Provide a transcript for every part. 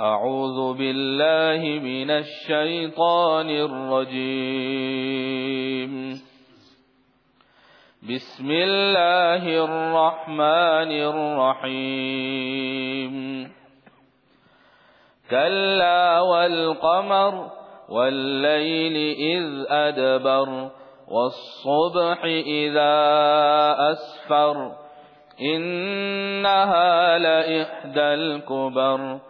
أعوذ بالله من الشيطان الرجيم. بسم الله الرحمن الرحيم. كلا والقمر والليل إذ أدبر والصبح إذا أسفر إنها لإحدى الكبر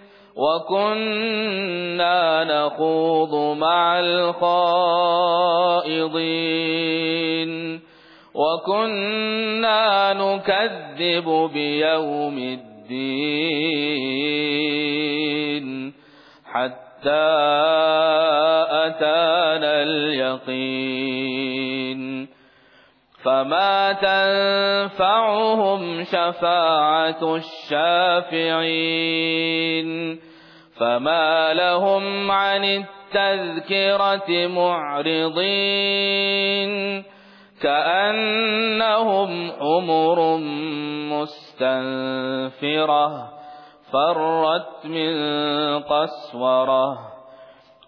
وكنا نخوض مع الخائضين وكنا نكذب بيوم الدين حتى أتانا اليقين فما تنفعهم شفاعة الشافعين فما لهم عن التذكرة معرضين كأنهم حمر مستنفرة فرت من قسورة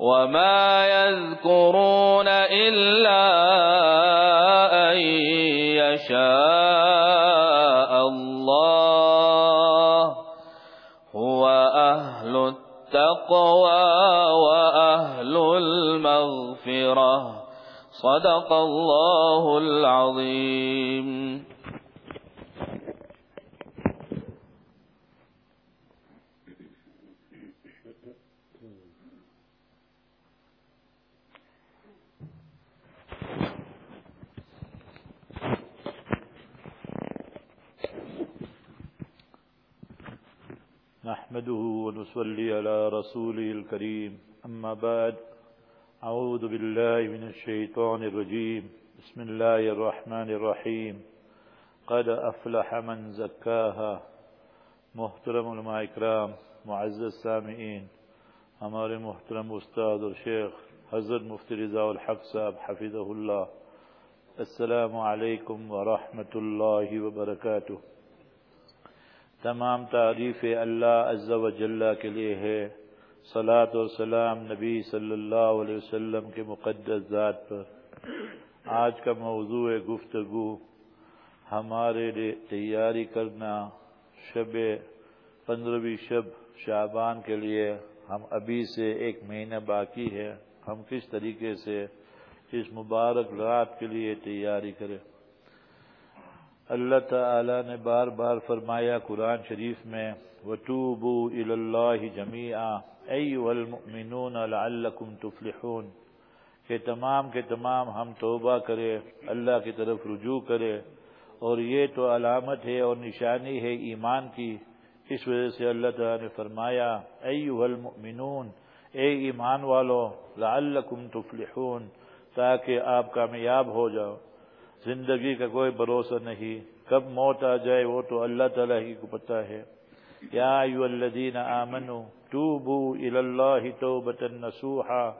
وما يذكرون إلا أن يشاء الله هو أهل التقوى وأهل المغفرة صدق الله العظيم نحمده ونصلي على رسوله الكريم. أما بعد أعوذ بالله من الشيطان الرجيم. بسم الله الرحمن الرحيم. قد أفلح من زكاها. محترم علماء اکرام معزز سامعین ہمارے محترم استاد اور شیخ حضرت مفتی رضا الحق صاحب حفظہ اللہ. السلام علیکم ورحمۃ اللہ وبرکاتہ. تمام تعریف اللہ عز و جلہ کے لیے ہے۔ صلاة و سلام نبی صلی اللہ علیہ وسلم کے مقدس ذات پر۔ آج کا موضوع گفتگو۔ ہمارے لیے تیاری کرنا۔ شب پندرہویں شب شعبان کے لیے ہم ابھی سے ایک مہینہ باقی ہے۔ ہم کس طریقے سے اس مبارک رات کے لیے تیاری کریں؟ اللہ تعالی نے بار بار فرمایا قرآن شریف میں، وَتُوبُوا إِلَى اللَّهِ جَمِيعًا، أَيُّهَا الْمُؤْمِنُونَ لَعَلَّكُمْ تُفْلِحُونَ کہ تمام کے تمام ہم توبہ کرے، اللہ کی طرف رجوع کرے۔ اور یہ تو علامت ہے اور نشانی ہے ایمان کی۔ اس وجہ سے اللہ تعالی نے فرمایا ایوہ المؤمنون، اے ایمان والو لعلکم تفلحون، تاکہ آپ کامیاب ہو جاؤ۔ زندگی کا کوئی بھروسہ نہیں۔ کب موت آ جائے وہ تو اللہ تعالیٰ ہی کو پتہ ہے۔ یا ایو الذین آمنوا توبو اللہ توبتا نسوحا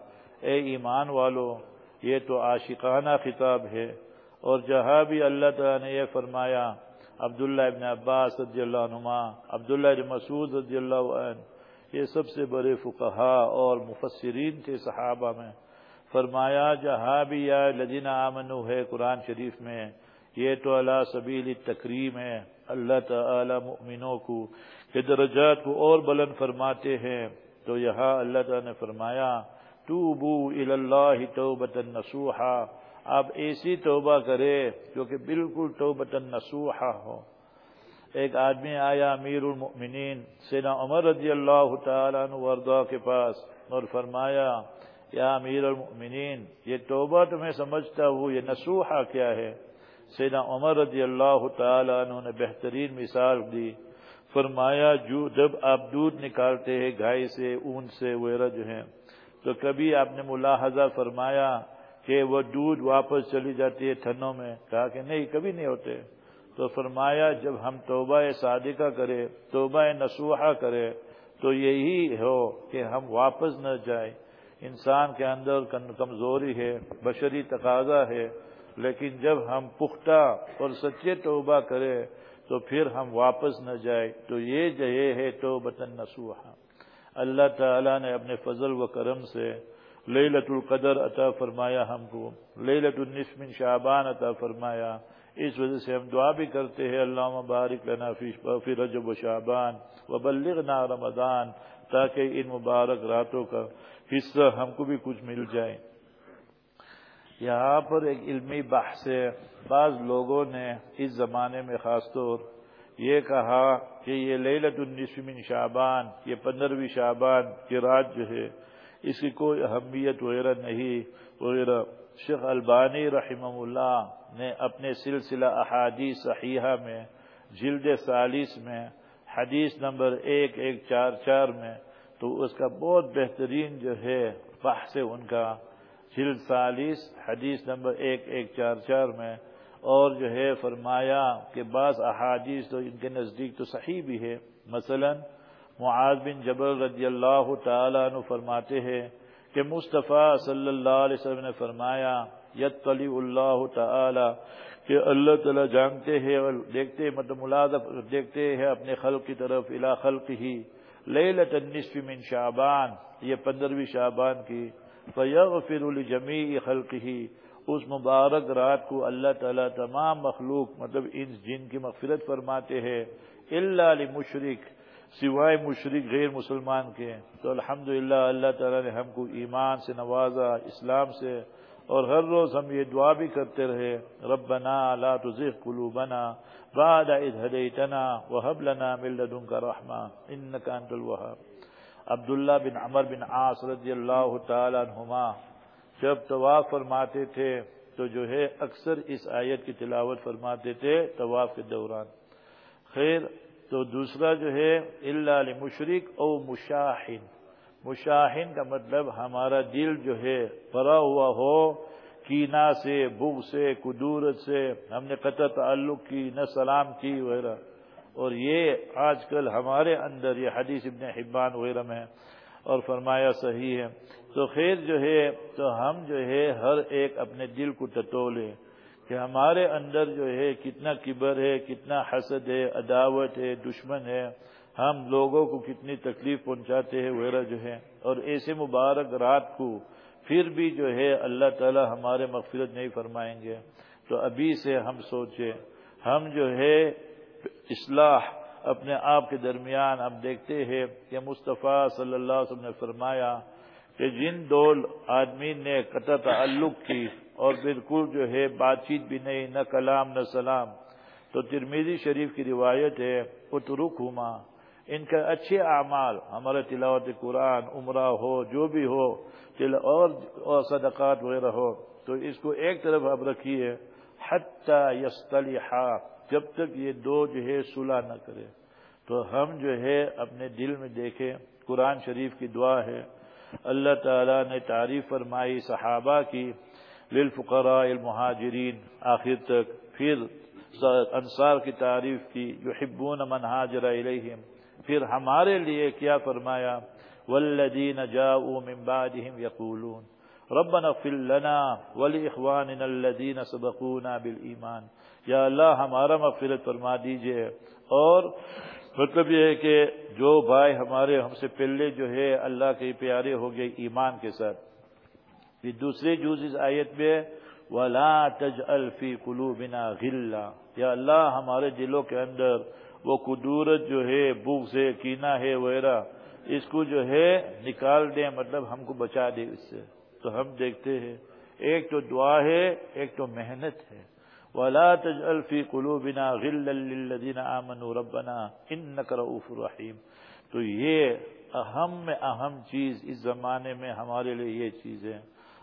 اے ایمان والو، یہ تو عاشقانہ خطاب ہے۔ اور جہاں بھی اللہ تعالیٰ نے یہ فرمایا، عبداللہ ابن عباس رضی اللہ عنہ عبداللہ ابن مسعود رضی اللہ عنہ، یہ سب سے بڑے فقہا اور مفسرین تھے صحابہ میں۔ فرمایا جہاں بھی یا لدینہ آمنو، ہے قرآن شریف میں، یہ تو اللہ سبیل تکریم ہے، اللہ تعالی مؤمنوں کو کہ درجات کو اور بلند فرماتے ہیں۔ تو یہاں اللہ تعالی نے فرمایا، توبو اللہ توبت نسوحا آپ ایسی توبہ کرے جو کہ بالکل توبت نسوحا ہو۔ ایک آدمی آیا، امیر المؤمنین سینا عمر رضی اللہ تعالیٰ عنہ کے پاس، اور فرمایا یا امیر المؤمنین، یہ توبہ تو میں سمجھتا ہوں، یہ نسوحا کیا ہے؟ سینا عمر رضی اللہ تعالیٰ عنہ نے بہترین مثال دی۔ فرمایا، جو جب آپ دودھ نکالتے ہیں، گائے سے، اون سے، وغیرہ جو ہیں، تو کبھی آپ نے ملاحظہ فرمایا کہ وہ دودھ واپس چلی جاتی ہے تھنوں میں؟ کہا کہ نہیں، کبھی نہیں ہوتے۔ تو فرمایا، جب ہم توبہ صادقہ کرے توبہ نسوحہ کرے تو یہی ہو کہ ہم واپس نہ جائیں۔ انسان کے اندر کمزوری ہے، بشری تقاضا ہے، لیکن جب ہم پختہ اور سچے توبہ کرے تو پھر ہم واپس نہ جائے تو یہ جہے ہے تو بطن نسوحا اللہ تعالیٰ نے اپنے فضل و کرم سے لیلت القدر عطا فرمایا ہم کو۔ لیلت النصف من شعبان عطا فرمایا۔ اس وجہ سے ہم دعا بھی کرتے ہیں اللہ مبارک لنا فی رجب و شعبان و بلغنا رمضان، تاکہ ان مبارک راتوں کا حصہ ہم کو بھی کچھ مل جائے۔ یہاں پر ایک علمی بحث ہے۔ بعض لوگوں نے اس زمانے میں خاص طور یہ کہا کہ یہ لیلت النصف من شعبان، یہ پندرہویں شعبان کی رات جو ہے، اس کی کوئی اہمیت وغیرہ نہیں۔ وغیرہ۔ شیخ البانی رحمہ اللہ نے اپنے سلسلہ احادیث صحیحہ میں، جلد سالیس میں، حدیث نمبر ایک ایک چار چار میں تو اس کا بہت بہترین جو ہے بحث ان کا۔ جلد سالیس حدیث نمبر ایک ایک چار چار میں۔ اور جو ہے فرمایا کہ بعض احادیث تو ان کے نزدیک تو صحیح بھی ہے۔ مثلا معاذ بن جبل رضی اللہ تعالیٰ عنہ فرماتے ہیں کہ مصطفیٰ صلی اللہ علیہ وسلم نے فرمایا یت اللہ تعالی، کہ اللہ تعالیٰ جانتے ہیں اور دیکھتے مطلب ملازف دیکھتے ہیں اپنے خلق کی طرف الا خلق ہی لیلت النصف من شعبان، یہ پندرہویں شعبان کی، فیغفر لجمیع خلقه اس مبارک رات کو اللہ تعالیٰ تمام مخلوق مطلب ان جن کی مغفرت فرماتے ہیں اللہ لمشرک، سوائے مشرق غیر مسلمان کے۔ تو الحمدللہ اللہ تعالیٰ نے ہم کو ایمان سے نوازا، اسلام سے اور ہر روز ہم یہ دعا بھی کرتے رہے، ربنا لا تزغ قلوبنا بعد اذ هديتنا وهب لنا من لدنك رحمة انك انت الوهاب عبداللہ بن عمر بن عاص رضی اللہ تعالی عنہما جب طواف فرماتے تھے، تو جو ہے اکثر اس آیت کی تلاوت فرماتے تھے طواف کے دوران۔ خیر، تو دوسرا جو ہے اللہ مشرق او مشاہن مشاہن کا مطلب ہمارا دل جو ہے بھرا ہوا ہو، کینا سے بغ سے، قدورت سے، ہم نے قطع تعلق کی، نہ سلام کی وغیرہ۔ اور یہ آج کل ہمارے اندر یہ حدیث ابن حبان وغیرہ میں اور فرمایا صحیح ہے۔ تو خیر جو ہے، تو ہم جو ہے ہر ایک اپنے دل کو ٹٹولے کہ ہمارے اندر جو ہے کتنا کبر ہے، کتنا حسد ہے، عداوت ہے، دشمن ہے۔ ہم لوگوں کو کتنی تکلیف پہنچاتے ہیں، وغیرہ جو ہے اور ایسے مبارک رات کو پھر بھی جو ہے اللہ تعالی ہمارے مغفرت نہیں فرمائیں گے۔ تو ابھی سے ہم سوچیں، ہم جو ہے اصلاح اپنے آپ کے درمیان اب دیکھتے ہیں کہ مصطفیٰ صلی اللہ علیہ وسلم نے فرمایا کہ جن دو آدمی نے قطع تعلق کی اور بالکل جو ہے بات چیت بھی نہیں، نہ کلام، نہ سلام۔ تو ترمیزی شریف کی روایت ہے اترک ہما ان کا اچھے اعمال، ہمارے تلاوت قرآن، عمرہ ہو، جو بھی ہو اور صدقات وغیرہ ہو، تو اس کو ایک طرف اب رکھیے، حتی یستلیحا جب تک یہ دو جو ہے صلح نہ کرے۔ تو ہم جو ہے اپنے دل میں دیکھیں، قرآن شریف کی دعا ہے، اللہ تعالیٰ نے تعریف فرمائی صحابہ کی، للفقراء المہاجرین، آخر تک، پھر انصار کی تعریف کی، یحبون من حاجر الیہم۔ پھر ہمارے لیے کیا فرمایا؟ والذین جاؤوا من بعدهم یقولون ربنا اغفر لنا ولإخواننا الذين سبقونا بالإيمان یا اللہ ہمارا مغفرت فرما دیجیے۔ اور مطلب یہ ہے کہ جو بھائی ہمارے ہم سے پہلے جو ہے اللہ کے پیارے ہو گئے ایمان کے ساتھ۔ پھر دوسرے جوز اس آیت میں ولا تج الفی کلو بنا یا اللہ ہمارے دلوں کے اندر وہ قدورت جو ہے، بھوک سے کینا ہے، وغیرہ، اس کو جو ہے نکال دیں مطلب ہم کو بچا دے اس سے۔ تو ہم دیکھتے ہیں، ایک تو دعا ہے، ایک تو محنت ہے۔ ولا تجعل في قلوبنا غلا للذين امنوا ربنا انك رؤوف رحيم۔ تو یہ اہم میں اہم چیز اس زمانے میں ہمارے لیے یہ چیز ہے۔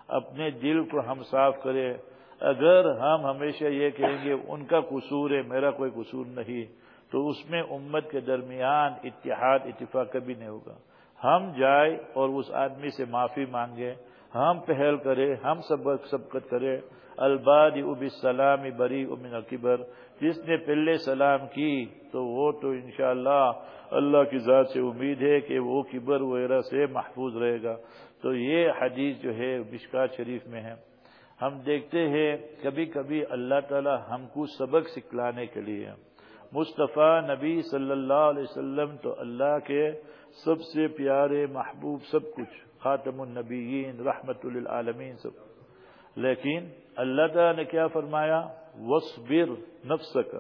اپنے دل کو ہم صاف کرے اگر ہم ہمیشہ یہ کہیں گے، ان کا قصور ہے، میرا کوئی قصور نہیں۔ تو اس میں امت کے درمیان اتحاد، اتفاق کبھی نہیں ہوگا۔ ہم جائے اور اس آدمی سے معافی مانگے، ہم پہل کرے، ہم سبق، سبقت کرے۔ الباد اب السلام بری امن اکبر جس نے پہلے سلام کی تو وہ تو انشاءاللہ اللہ کی ذات سے امید ہے کہ وہ کبر وغیرہ سے محفوظ رہے گا۔ تو یہ حدیث جو ہے مشکا شریف میں ہے۔ ہم دیکھتے ہیں کبھی کبھی اللہ تعالی ہم کو سبق سکھلانے کے لیے۔ مصطفیٰ نبی صلی اللہ علیہ وسلم تو اللہ کے سب سے پیارے محبوب سب کچھ، خاتم النبیین، رحمت للعالمین سب۔ لیکن اللہ تعالیٰ نے کیا فرمایا؟ وصبر نفسک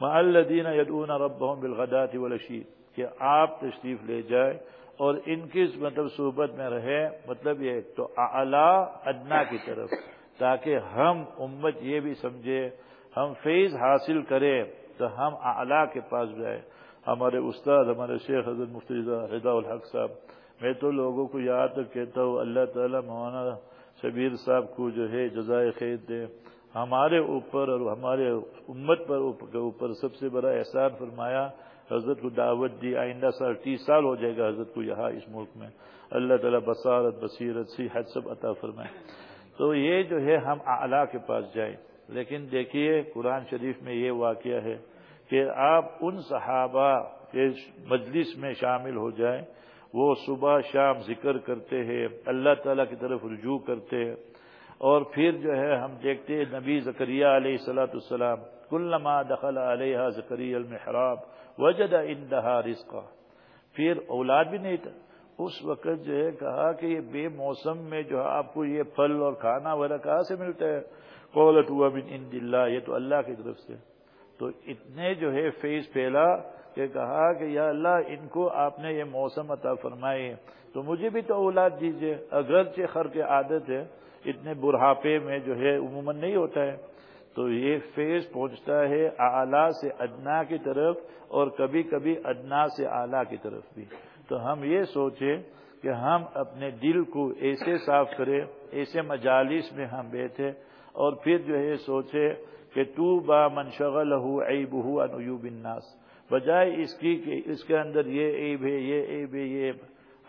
مع الذین یدعون ربهم بالغداة والعشی کہ آپ تشریف لے جائے اور ان کی مطلب صحبت میں رہے مطلب یہ تو اعلی ادنا کی طرف، تاکہ ہم امت یہ بھی سمجھے ہم فیض حاصل کریں۔ تو ہم اعلی کے پاس جائے ہمارے استاد، ہمارے شیخ حضرت مفتی رضا الحق صاحب، میں تو لوگوں کو یاد کہتا ہوں، اللہ تعالیٰ مولانا شبیر صاحب کو جو ہے جزائے خیر دے۔ ہمارے اوپر اور ہمارے امت پر اوپر سب سے بڑا احسان فرمایا، حضرت کو دعوت دی، آئندہ سال تیس سال ہو جائے گا حضرت کو یہاں اس ملک میں۔ اللہ تعالیٰ بصارت، بصیرت، صحت سب عطا فرمائے۔ تو یہ جو ہے ہم اعلیٰ کے پاس جائیں۔ لیکن دیکھیے قرآن شریف میں یہ واقعہ ہے کہ آپ ان صحابہ کے مجلس میں شامل ہو جائیں، وہ صبح شام ذکر کرتے ہیں، اللہ تعالیٰ کی طرف رجوع کرتے ہیں۔ اور پھر جو ہے ہم دیکھتے ہیں نبی زکریہ علیہ السلاۃ السلام کلما دخل علیہ زکری المحراب وجد اندہا رزقا۔ پھر اولاد بھی نہیں تھا۔ اس وقت جو ہے کہا کہ یہ بے موسم میں جو ہے آپ کو یہ پھل اور کھانا وغیرہ کہاں سے ملتا ہے؟ قولت ہوا بن ان دلہ یہ تو اللہ کی طرف سے۔ تو اتنے جو ہے فیس پھیلا کہ کہا کہ یا اللہ، ان کو آپ نے یہ موسم عطا فرمائی تو مجھے بھی تو اولاد دیجیے۔ اگرچہ خر کے عادت ہے، اتنے بڑھاپے میں جو ہے عموماً نہیں ہوتا ہے۔ تو یہ فیض پہنچتا ہے اعلیٰ سے ادنا کی طرف اور کبھی کبھی ادنا سے اعلیٰ کی طرف بھی۔ تو ہم یہ سوچیں کہ ہم اپنے دل کو ایسے صاف کریں، ایسے مجالس میں ہم بیٹھے۔ اور پھر جو ہے سوچے کہ تو با منشغل ہو عیب ہو انوب الناس۔ بجائے اس کی کہ اس کے اندر یہ عیب ہے، یہ عیب ہے، یہ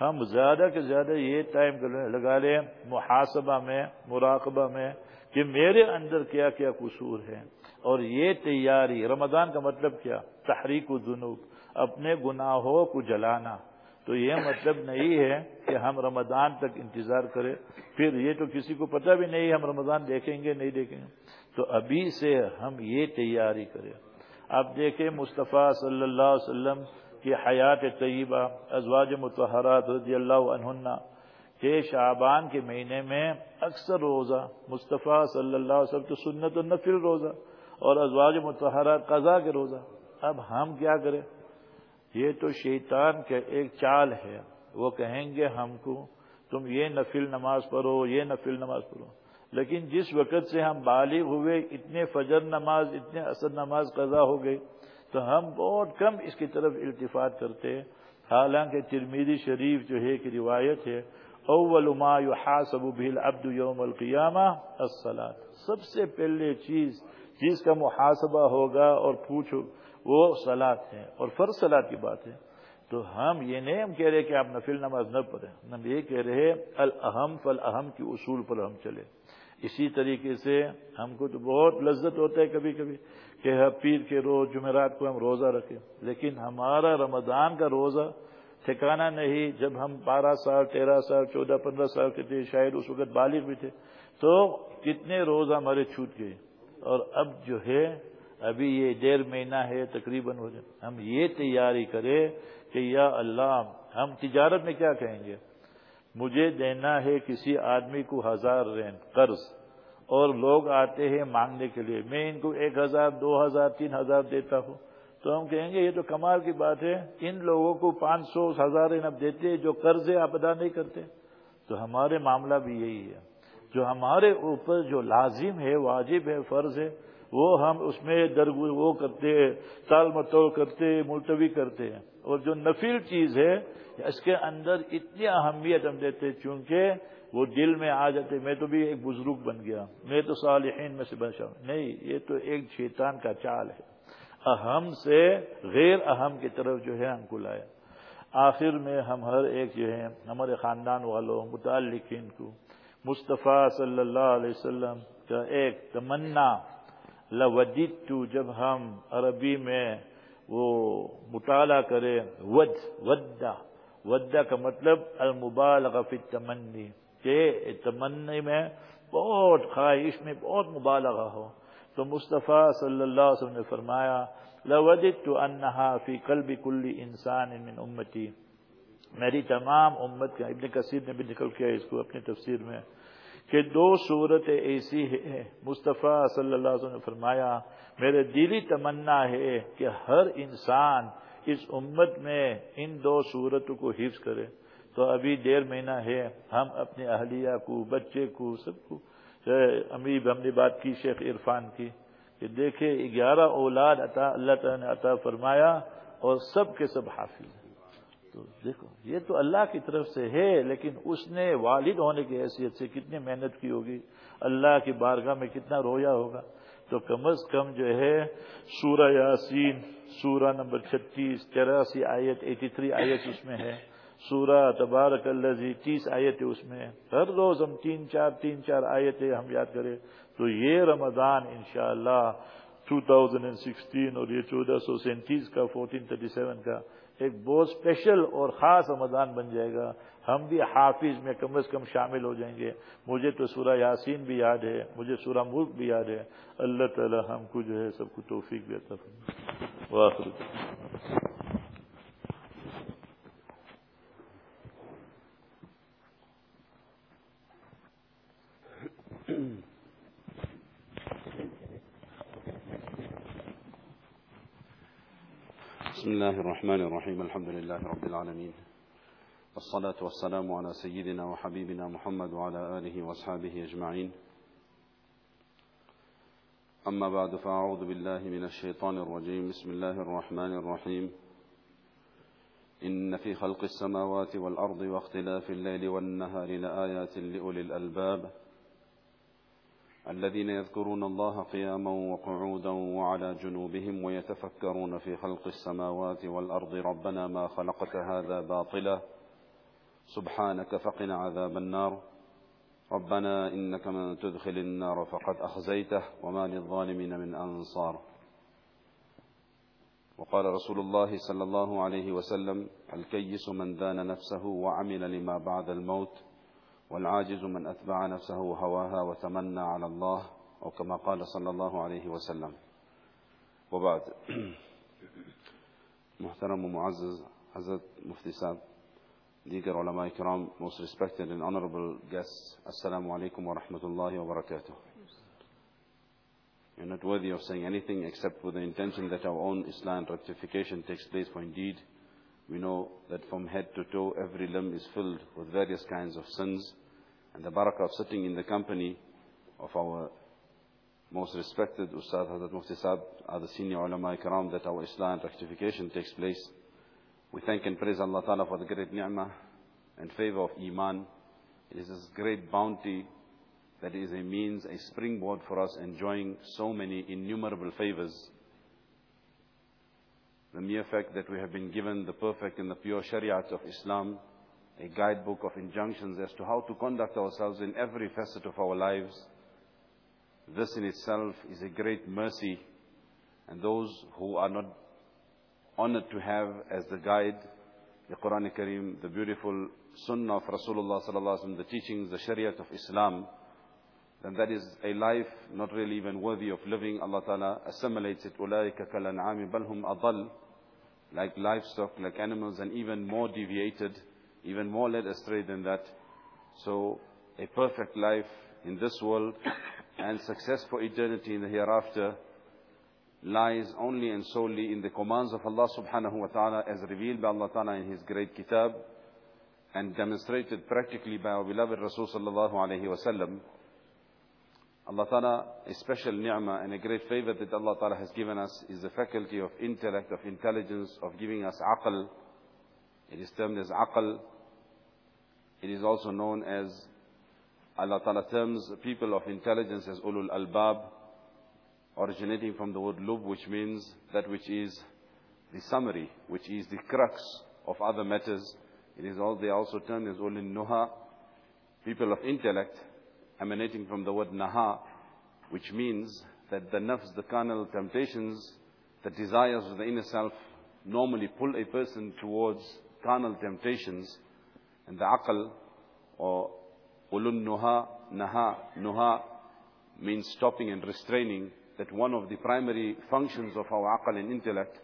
ہم زیادہ کے زیادہ یہ ٹائم لگا لیں محاسبہ میں، مراقبہ میں کہ میرے اندر کیا کیا قصور ہے۔ اور یہ تیاری، رمضان کا مطلب کیا؟ تحریک و جنوب اپنے گناہوں کو جلانا۔ تو یہ مطلب نہیں ہے کہ ہم رمضان تک انتظار کریں۔ پھر یہ تو کسی کو پتہ بھی نہیں ہم رمضان دیکھیں گے، نہیں دیکھیں گے۔ تو ابھی سے ہم یہ تیاری کریں۔ اب دیکھیں مصطفیٰ صلی اللہ علیہ وسلم کی حیات طیبہ، ازواج متحرات رضی اللہ عنہ کہ شعبان کے مہینے میں اکثر روزہ مصطفیٰ صلی اللہ علیہ وسلم تو سنت النفل روزہ اور ازواج متحرات قضا کے روزہ۔ اب ہم کیا کریں؟ یہ تو شیطان کا ایک چال ہے۔ وہ کہیں گے ہم کو تم یہ نفل نماز پڑھو، یہ نفل نماز پڑھو۔ لیکن جس وقت سے ہم بالغ ہوئے، اتنے فجر نماز، اتنے اثر نماز قضا ہو گئی، تو ہم بہت کم اس کی طرف التفات کرتے۔ ہیں حالانکہ ترمیدی شریف جو ہے کہ روایت ہے، اول ما يحاسب به العبد يوم القيامه الصلاه سب سے پہلے چیز جس کا محاسبہ ہوگا اور پوچھو وہ سلاد ہے اور فرض سلاد کی بات ہے۔ تو ہم یہ نہیں ہم کہہ رہے کہ آپ نفل نماز نہ پڑھیں۔ ہم یہ کہہ رہے الحم فلاحم کی اصول پر ہم چلے اسی طریقے سے ہم کو تو بہت لذت ہوتا ہے کبھی کبھی کہ پیر کے روز جمعرات کو ہم روزہ رکھیں۔ لیکن ہمارا رمضان کا روزہ ٹھکانا نہیں۔ جب ہم بارہ سال، تیرہ سال، چودہ، پندرہ سال کے تھے، شاید اس وقت بالغ بھی تھے، تو کتنے روز ہمارے چھوٹ گئے۔ اور اب جو ہے ابھی یہ ڈیڑھ مہینہ ہے، تقریباً ہو جائے۔ ہم یہ تیاری کرے کہ یا اللہ، ہم تجارت میں کیا کہیں گے؟ مجھے دینا ہے کسی آدمی کو ہزار رین قرض، اور لوگ آتے ہیں مانگنے کے لیے۔ میں ان کو ایک ہزار، دو ہزار، تین ہزار دیتا ہوں۔ تو ہم کہیں گے، یہ تو کمال کی بات ہے۔ ان لوگوں کو پانچ سو ہزار اب دیتے جو قرض ہے آپ ادا نہیں کرتے۔ تو ہمارے معاملہ بھی یہی ہے۔ جو ہمارے اوپر جو لازم ہے، واجب ہے، فرض ہے وہ ہم اس میں درگ وہ کرتے تال متوڑ کرتے ملتوی کرتے ہیں۔ اور جو نفیل چیز ہے، اس کے اندر اتنی اہمیت ہم دیتے چونکہ وہ دل میں آ جاتے میں تو بھی ایک بزرگ بن گیا۔ میں تو صالحین میں سے بچا ہوں۔ نہیں، یہ تو ایک شیطان کا چال ہے۔ اہم سے غیر اہم کی طرف جو ہے ہم کو لایا آخر میں ہم ہر ایک جو ہے ہمارے خاندان والوں، متعلقین کو، مصطفیٰ صلی اللہ علیہ وسلم کا ایک تمنا لوجت جب ہم عربی میں وہ مطالعہ کرے ود ودا ودا کا مطلب المبالغ فی التمنی، کہ تمنی میں بہت خواہش میں بہت مبالغہ ہو۔ تو مصطفیٰ صلی اللہ علیہ وسلم نے فرمایا لودت انہا فی قلب کل انسان من امتی۔ میری تمام امت کا ابن کثیر نے بھی نکل کیا اس کو اپنی تفسیر میں۔ کہ دو صورت ایسی ہے مصطفیٰ صلی اللہ علیہ وسلم نے فرمایا، میرے دلی تمنا ہے کہ ہر انسان اس امت میں ان دو صورتوں کو حفظ کرے۔ تو ابھی ڈیڑھ مہینہ ہے، ہم اپنے اہلیہ کو، بچے کو، سب کو امیر ہم نے بات کی، شیخ عرفان کی، کہ دیکھے گیارہ اولاد عطا، اللہ تعالیٰ نے عطا فرمایا اور سب کے سب حافظ ہیں۔ تو دیکھو، یہ تو اللہ کی طرف سے ہے، لیکن اس نے والد ہونے کی حیثیت سے کتنی محنت کی ہوگی؟ اللہ کی بارگاہ میں کتنا رویا ہوگا؟ تو کم از کم جو ہے، سورہ یاسین، سورہ نمبر چھتیس تراسی آیت، ایٹی تھری آیت اس میں ہے۔ سورہ تبارک الزی تیس آیتیں اس میں ہر روز ہم تین چار تین چار آیتیں ہم یاد کریں، تو یہ رمضان انشاءاللہ 2016 اور یہ چودہ سو سینتیس کا فورٹین تھرٹی سیون کا ایک بہت اسپیشل اور خاص رمضان بن جائے گا۔ ہم بھی حافظ میں کم از کم شامل ہو جائیں گے۔ مجھے تو سورہ یاسین بھی یاد ہے، مجھے سورہ ملک بھی یاد ہے۔ اللہ تعالی ہم کو جو ہے سب کو توفیق بھی عطا فرمائے۔ بسم الله الرحمن الرحيم الحمد لله رب العالمين. والصلاة والسلام على سيدنا وحبيبنا محمد وعلى آله وأصحابه أجمعين. أما بعد فأعوذ بالله من الشيطان الرجيم. بسم الله الرحمن الرحيم. إن في خلق السماوات والأرض واختلاف الليل والنهار لآيات لأولي الألباب. الذين يذكرون الله قياما وقعودا وعلى جنوبهم ويتفكرون في خلق السماوات والأرض ربنا ما خلقت هذا باطلا سبحانك فقنا عذاب النار ربنا إنك من تدخل النار فقد أخزيته وما للظالمين من أنصار. وقال رسول الله صلى الله عليه وسلم الكيس من دان نفسه وعمل لما بعد الموت والعاجز من أتبع نفسه هواها وتمنى على الله أو كما قال صلى الله عليه وسلم وبعد محترم ومعزز حضرت مفتي صاحب علماء کرام most respected and honorable guests alaikum wa rahmatullahi wa barakatuh You're not worthy of saying anything except with the intention that our own Islam rectification takes place for indeed we know that from head to toe every limb is filled with various kinds of sins. And the barakah of sitting in the company of our most respected Ustad Hazrat Mufti Saab are the senior ulama ikram that our Islam rectification takes place. We thank and praise Allah Ta'ala for the great ni'mah and favor of Iman. It is this great bounty that is a means, a springboard for us enjoying so many innumerable favors the mere fact that we have been given the perfect and the pure Shariat of Islam, a guidebook of injunctions as to how to conduct ourselves in every facet of our lives. This in itself is a great mercy. And those who are not honored to have as the guide the Quran Kareem, the beautiful Sunnah of Rasulullah sallallahu alaihi wasallam, the teachings, the Shariat of Islam, then that is a life not really even worthy of living. Allah Ta'ala assimilates it. أُولَٰئِكَ كَالْأَنْعَامِ بَلْ هُمْ أَضَلُّ like livestock, like animals, and even more deviated, even more led astray than that. So, a perfect life in this world and success for eternity in the hereafter lies only and solely in the commands of Allah subhanahu wa ta'ala as revealed by Allah ta'ala in His great kitab and demonstrated practically by our beloved Rasul sallallahu alayhi wa sallam. Allah Ta'ala, a special ni'mah and a great favor that Allah Ta'ala has given us is the faculty of intellect, of intelligence, of giving us aql. It is termed as aql. It is also known as, Allah Ta'ala terms people of intelligence as ulul albab, originating from the word lub, which means that which is the summary, which is the crux of other matters. It is all, they also termed as ulul nuha, people of intellect emanating from the word naha, which means that the nafs, the carnal temptations, the desires of the inner self normally pull a person towards carnal temptations. And the aql, or ulun nuha, naha, nuha, means stopping and restraining, that one of the primary functions of our aql and intellect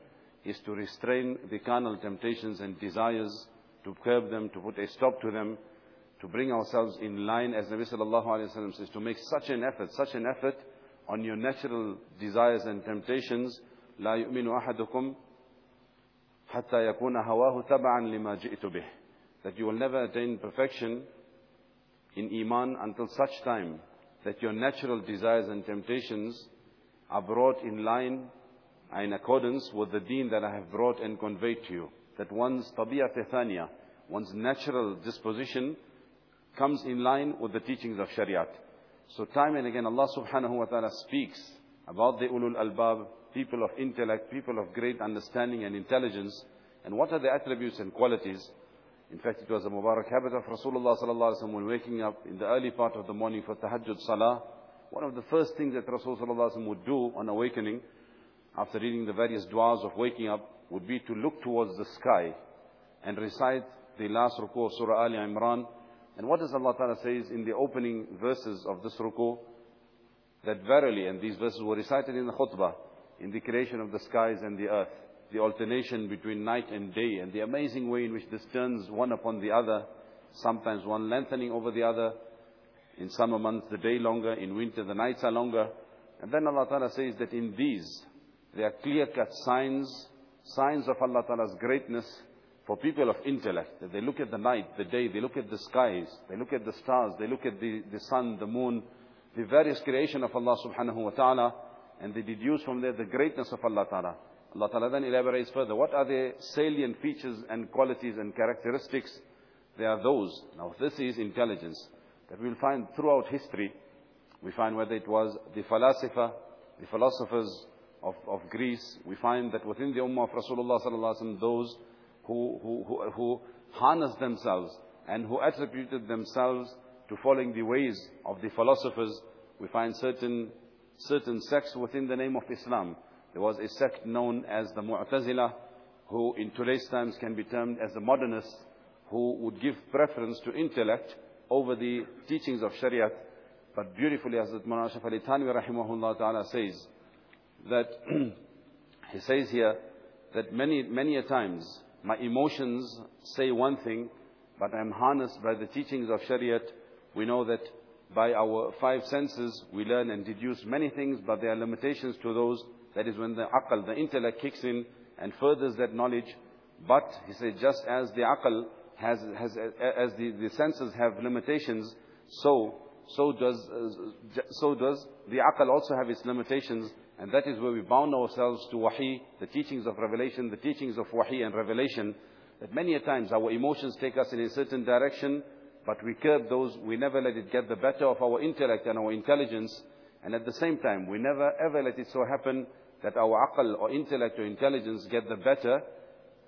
is to restrain the carnal temptations and desires, to curb them, to put a stop to them, to bring ourselves in line, as Nabi sallallahu alayhi wa says, to make such an effort, such an effort on your natural desires and temptations, لا يؤمن أحدكم حتى يكون هواه تبعا لما جئت به. That you will never attain perfection in Iman until such time that your natural desires and temptations are brought in line in accordance with the deen that I have brought and conveyed to you. That one's tabi'at thaniya, one's natural disposition comes in line with the teachings of Shariat. So time and again Allah subhanahu wa ta'ala speaks about the ulul albab, people of intellect, people of great understanding and intelligence, and what are the attributes and qualities. In fact, it was a Mubarak habit of Rasulullah sallallahu alaihi wasallam when waking up in the early part of the morning for tahajjud salah. One of the first things that Rasulullah sallallahu alaihi wasallam would do on awakening, after reading the various du'as of waking up, would be to look towards the sky and recite the last ruku of Surah Ali Imran, and what does Allah Ta'ala says in the opening verses of this ruku? That verily, and these verses were recited in the khutbah, in the creation of the skies and the earth, the alternation between night and day, and the amazing way in which this turns one upon the other, sometimes one lengthening over the other. In summer months, the day longer, in winter, the nights are longer. And then Allah Ta'ala says that in these, there are clear-cut signs, signs of Allah Ta'ala's greatness, for people of intellect, that they look at the night, the day, they look at the skies, they look at the stars, they look at the, the sun, the moon, the various creation of Allah subhanahu wa ta'ala, and they deduce from there the greatness of Allah ta'ala. Allah ta'ala then elaborates further, what are the salient features and qualities and characteristics? They are those. Now this is intelligence that we'll find throughout history. We find whether it was the philosopher, the philosophers of, of Greece, we find that within the ummah of Rasulullah sallallahu alaihi wasallam, those who, who, who, who harnessed themselves and who attributed themselves to following the ways of the philosophers. We find certain, certain sects within the name of Islam. There was a sect known as the Mu'tazila, who in today's times can be termed as the modernists, who would give preference to intellect over the teachings of Shariat. But beautifully, as Mullah Ashraf Ali Thanwi rahimahullah ta'ala says, that he says here that many, many a times my emotions say one thing, but I'm harnessed by the teachings of Shariat. We know that by our five senses, we learn and deduce many things, but there are limitations to those. That is when the aql, the intellect kicks in and furthers that knowledge. But, he said, just as the aql has, has as the, the senses have limitations, so, so does, so does the aql also have its limitations. And that is where we bound ourselves to wahi, the teachings of revelation, the teachings of wahi and revelation. That many a times our emotions take us in a certain direction, but we curb those, we never let it get the better of our intellect and our intelligence. And at the same time, we never ever let it so happen that our aql or intellect or intelligence get the better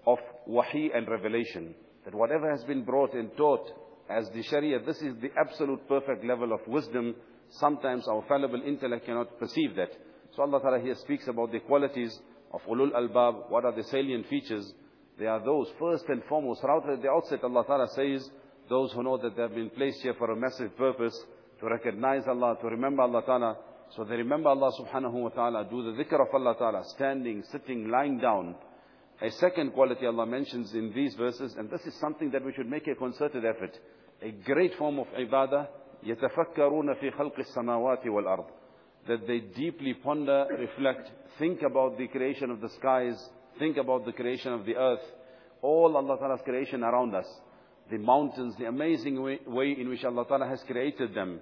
of wahi and revelation. That whatever has been brought and taught as the sharia, this is the absolute perfect level of wisdom. Sometimes our fallible intellect cannot perceive that. So Allah Ta'ala here speaks about the qualities of ulul albab. What are the salient features? They are those, first and foremost, right at the outset Allah Ta'ala says, those who know that they have been placed here for a massive purpose, to recognize Allah, to remember Allah Ta'ala. So they remember Allah subhanahu wa ta'ala, do the dhikr of Allah Ta'ala, standing, sitting, lying down. A second quality Allah mentions in these verses, and this is something that we should make a concerted effort. A great form of ibadah, يَتَفَكَّرُونَ فِي خَلْقِ السَّمَاوَاتِ وَالْأَرْضِ that they deeply ponder, reflect, think about the creation of the skies, think about the creation of the earth, all Allah Ta'ala's creation around us, the mountains, the amazing way, way in which Allah Ta'ala has created them,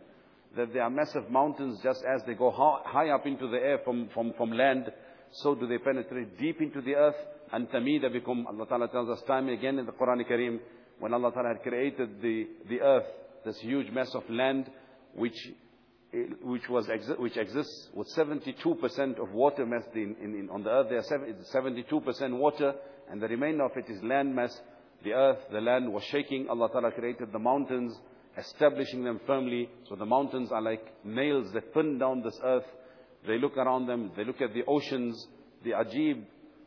that they are massive mountains just as they go high up into the air from, from, from land, so do they penetrate deep into the earth. And tamida bikum, Allah Ta'ala tells us time again in the Quran Kareem, when Allah Ta'ala had created the, the earth, this huge mass of land, which, which, was, which exists with 72% of water mass in, in, on the earth. There are 72% water, and the remainder of it is land mass. The earth, the land was shaking. Allah Ta'ala created the mountains, establishing them firmly. So the mountains are like nails that pin down this earth. They look around them, they look at the oceans, the ajib,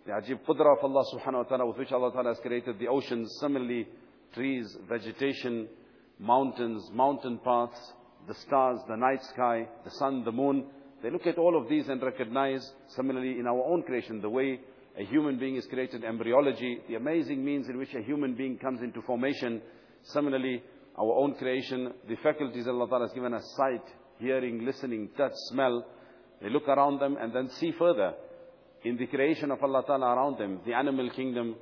the ajib qudra of Allah subhanahu wa ta'ala with which Allah ta'ala has created the oceans. Similarly, trees, vegetation, mountains, mountain paths, the stars, the night sky, the sun, the moon. They look at all of these and recognize, similarly in our own creation, the way a human being is created, embryology, the amazing means in which a human being comes into formation. Similarly, our own creation, the faculties Allah Ta'ala has given us sight, hearing, listening, touch, smell. They look around them and then see further. In the creation of Allah Ta'ala around them, the animal kingdom,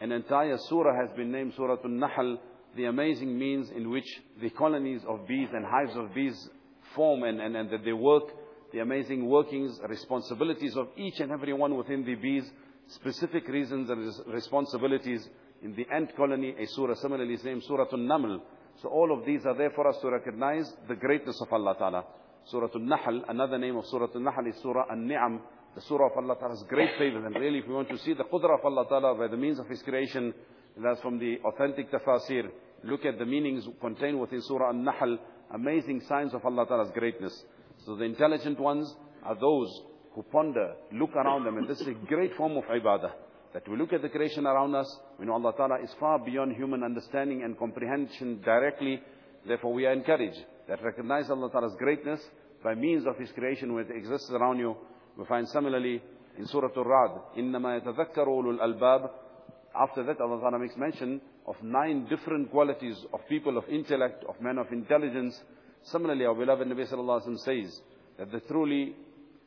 an entire surah has been named Surah Al-Nahl, the amazing means in which the colonies of bees and hives of bees form and, and, and that they work, the amazing workings, responsibilities of each and every one within the bees, specific reasons and responsibilities in the ant colony, a surah similarly named Surah Al-Naml. So all of these are there for us to recognize the greatness of Allah Ta'ala. Surah Al-Nahl, another name of Surah Al-Nahl is Surah Al-Ni'am, the surah of Allah Ta'ala's great favors. And really if we want to see the qudra of Allah Ta'ala by the means of His creation, that's from the authentic tafsir. Look at the meanings contained within Surah An-Nahl, amazing signs of Allah Ta'ala's greatness. So the intelligent ones are those who ponder, look around them, and this is a great form of ibadah. That we look at the creation around us, we know Allah Ta'ala is far beyond human understanding and comprehension directly, therefore we are encouraged that recognize Allah Ta'ala's greatness by means of His creation when it exists around you. We find similarly in Surah Al-Ra'd, إِنَّمَا يَتَذَكَّرُ أُولُو الْأَلْبَابِ after that, Allah Ta'ala makes mention of nine different qualities of people of intellect, of men of intelligence. Similarly, our beloved Nabi Sallallahu Alaihi Wasallam says that the truly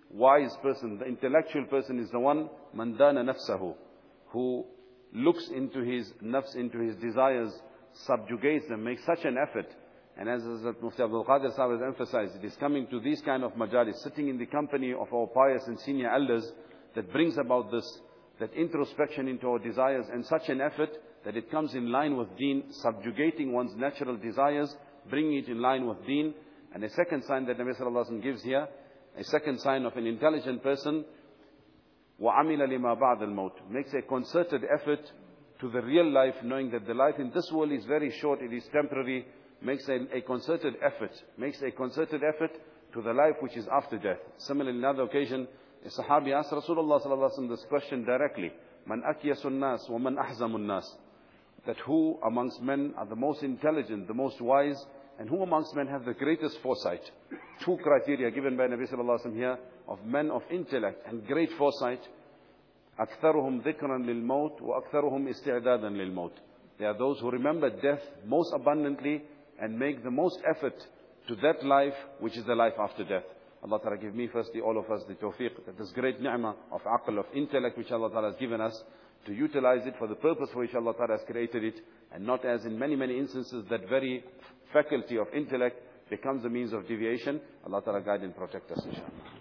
wise person, the intellectual person is the one, mandana nafsahu, who looks into his nafs, into his desires, subjugates them, makes such an effort. And as Mufti Abdul Qadir Sahib has emphasized, it is coming to these kind of majalis, sitting in the company of our pious and senior elders, that brings about this that introspection into our desires and such an effort that it comes in line with deen, subjugating one's natural desires, bringing it in line with deen. And a second sign that Nabi Sallallahu Alaihi Wasallam gives here, a second sign of an intelligent person, وَعَمِلَ لِمَا بَعْدَ الْمَوْتِ Makes a concerted effort to the real life, knowing that the life in this world is very short, it is temporary, makes a, a concerted effort, makes a concerted effort to the life which is after death. Similarly, another occasion, a Sahabi asked Rasulullah sallallahu alaihi wasallam this question directly. Man akyasun nas wa man ahzamun nas. That who amongst men are the most intelligent, the most wise, and who amongst men have the greatest foresight? Two criteria given by Nabi sallallahu alaihi wasallam here of men of intellect and great foresight. أكثرهم ذكرا للموت وأكثرهم استعدادا للموت. They are those who remember death most abundantly and make the most effort to that life which is the life after death. Allah Ta'ala give me firstly, all of us, the tawfiq, that this great ni'mah of aql, of intellect which Allah Ta'ala has given us, to utilize it for the purpose for which Allah Ta'ala has created it, and not as in many, many instances that very faculty of intellect becomes a means of deviation. Allah Ta'ala guide and protect us, inshallah.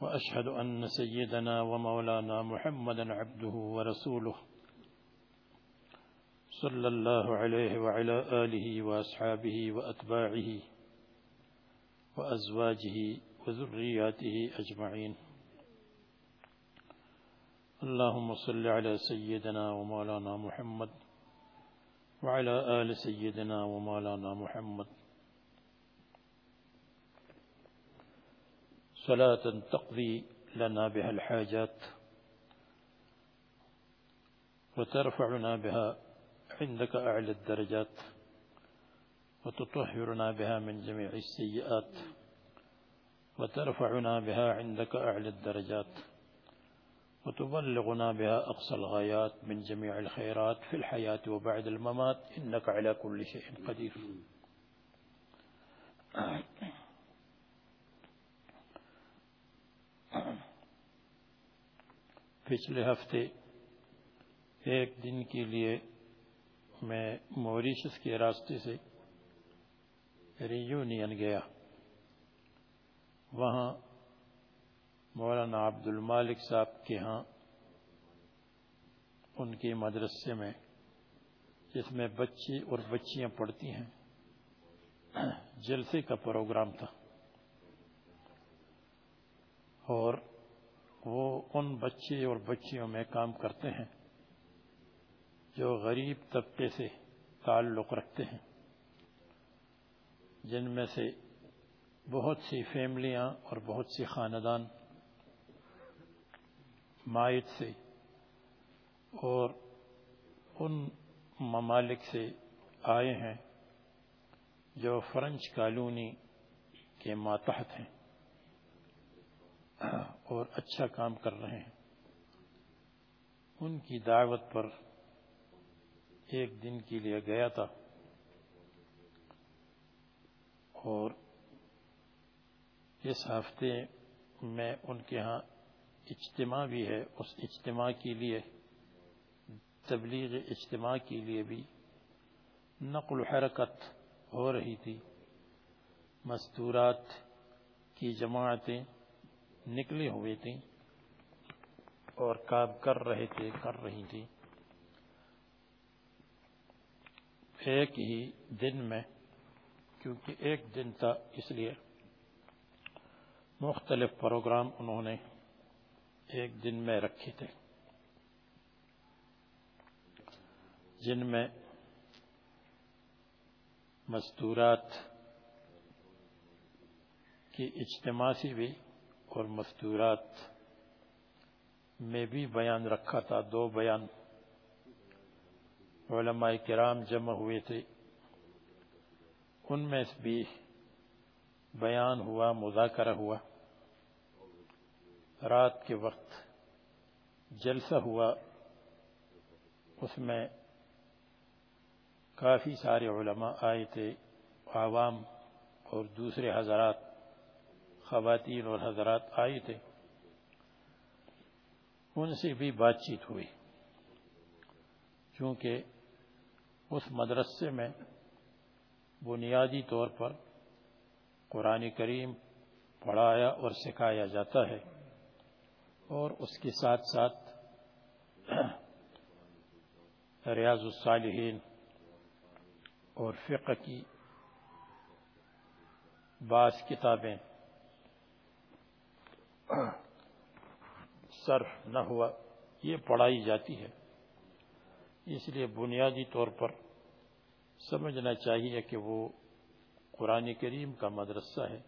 وأشهد أن سيدنا ومولانا محمدا عبده ورسوله صلى الله عليه وعلى آله وأصحابه وأتباعه وأزواجه وذرياته أجمعين. اللهم صل على سيدنا ومولانا محمد وعلى آل سيدنا ومولانا محمد. صلاة تقضي لنا بها الحاجات وترفعنا بها عندك أعلى الدرجات وتطهرنا بها من جميع السيئات وترفعنا بها عندك أعلى الدرجات وتبلغنا بها أقصى الغايات من جميع الخيرات في الحياة وبعد الممات. إنك على كل شيء قدير. پچھلے ہفتے ایک دن کے لیے میں موریشس کے راستے سے ریونین گیا۔ وہاں مولانا عبد المالک صاحب کے ہاں ان کے مدرسے میں، جس میں بچے اور بچیاں پڑھتی ہیں، جلسے کا پروگرام تھا۔ اور وہ ان بچے اور بچیوں میں کام کرتے ہیں جو غریب طبقے سے تعلق رکھتے ہیں، جن میں سے بہت سی فیملیاں اور بہت سی خاندان مائٹ سے اور ان ممالک سے آئے ہیں جو فرنچ کالونی کے ماتحت ہیں۔ ہاں، اور اچھا کام کر رہے ہیں۔ ان کی دعوت پر ایک دن کے لیے گیا تھا۔ اور اس ہفتے میں ان کے ہاں اجتماع بھی ہے۔ اس اجتماع کے لیے، تبلیغ اجتماع کے لیے بھی نقل و حرکت ہو رہی تھی۔ مستورات کی جماعتیں نکلی ہوئی تھیں اور کام کر رہے تھے، کر رہی تھی۔ ایک ہی دن میں، کیونکہ ایک دن تھا، اس لیے مختلف پروگرام انہوں نے ایک دن میں رکھے تھے۔ جن میں مستورات کی اجتماع سے بھی اور مستورات میں بھی بیان رکھا تھا، دو بیان۔ علماء کرام جمع ہوئے تھے۔ ان میں بھی بیان ہوا، مذاکرہ ہوا۔ رات کے وقت جلسہ ہوا۔ اس میں کافی سارے علماء آئے تھے، عوام اور دوسرے حضرات۔ خواتین اور حضرات آئے تھے۔ ان سے بھی بات چیت ہوئی۔ کیونکہ اس مدرسے میں بنیادی طور پر قرآن کریم پڑھایا اور سکھایا جاتا ہے اور اس کے ساتھ ساتھ ریاض الصالحین اور فقہ کی بعض کتابیں صرف نہ ہوا، یہ پڑھائی جاتی ہے۔ اس لیے بنیادی طور پر سمجھنا چاہیے کہ وہ قرآن کریم کا مدرسہ ہے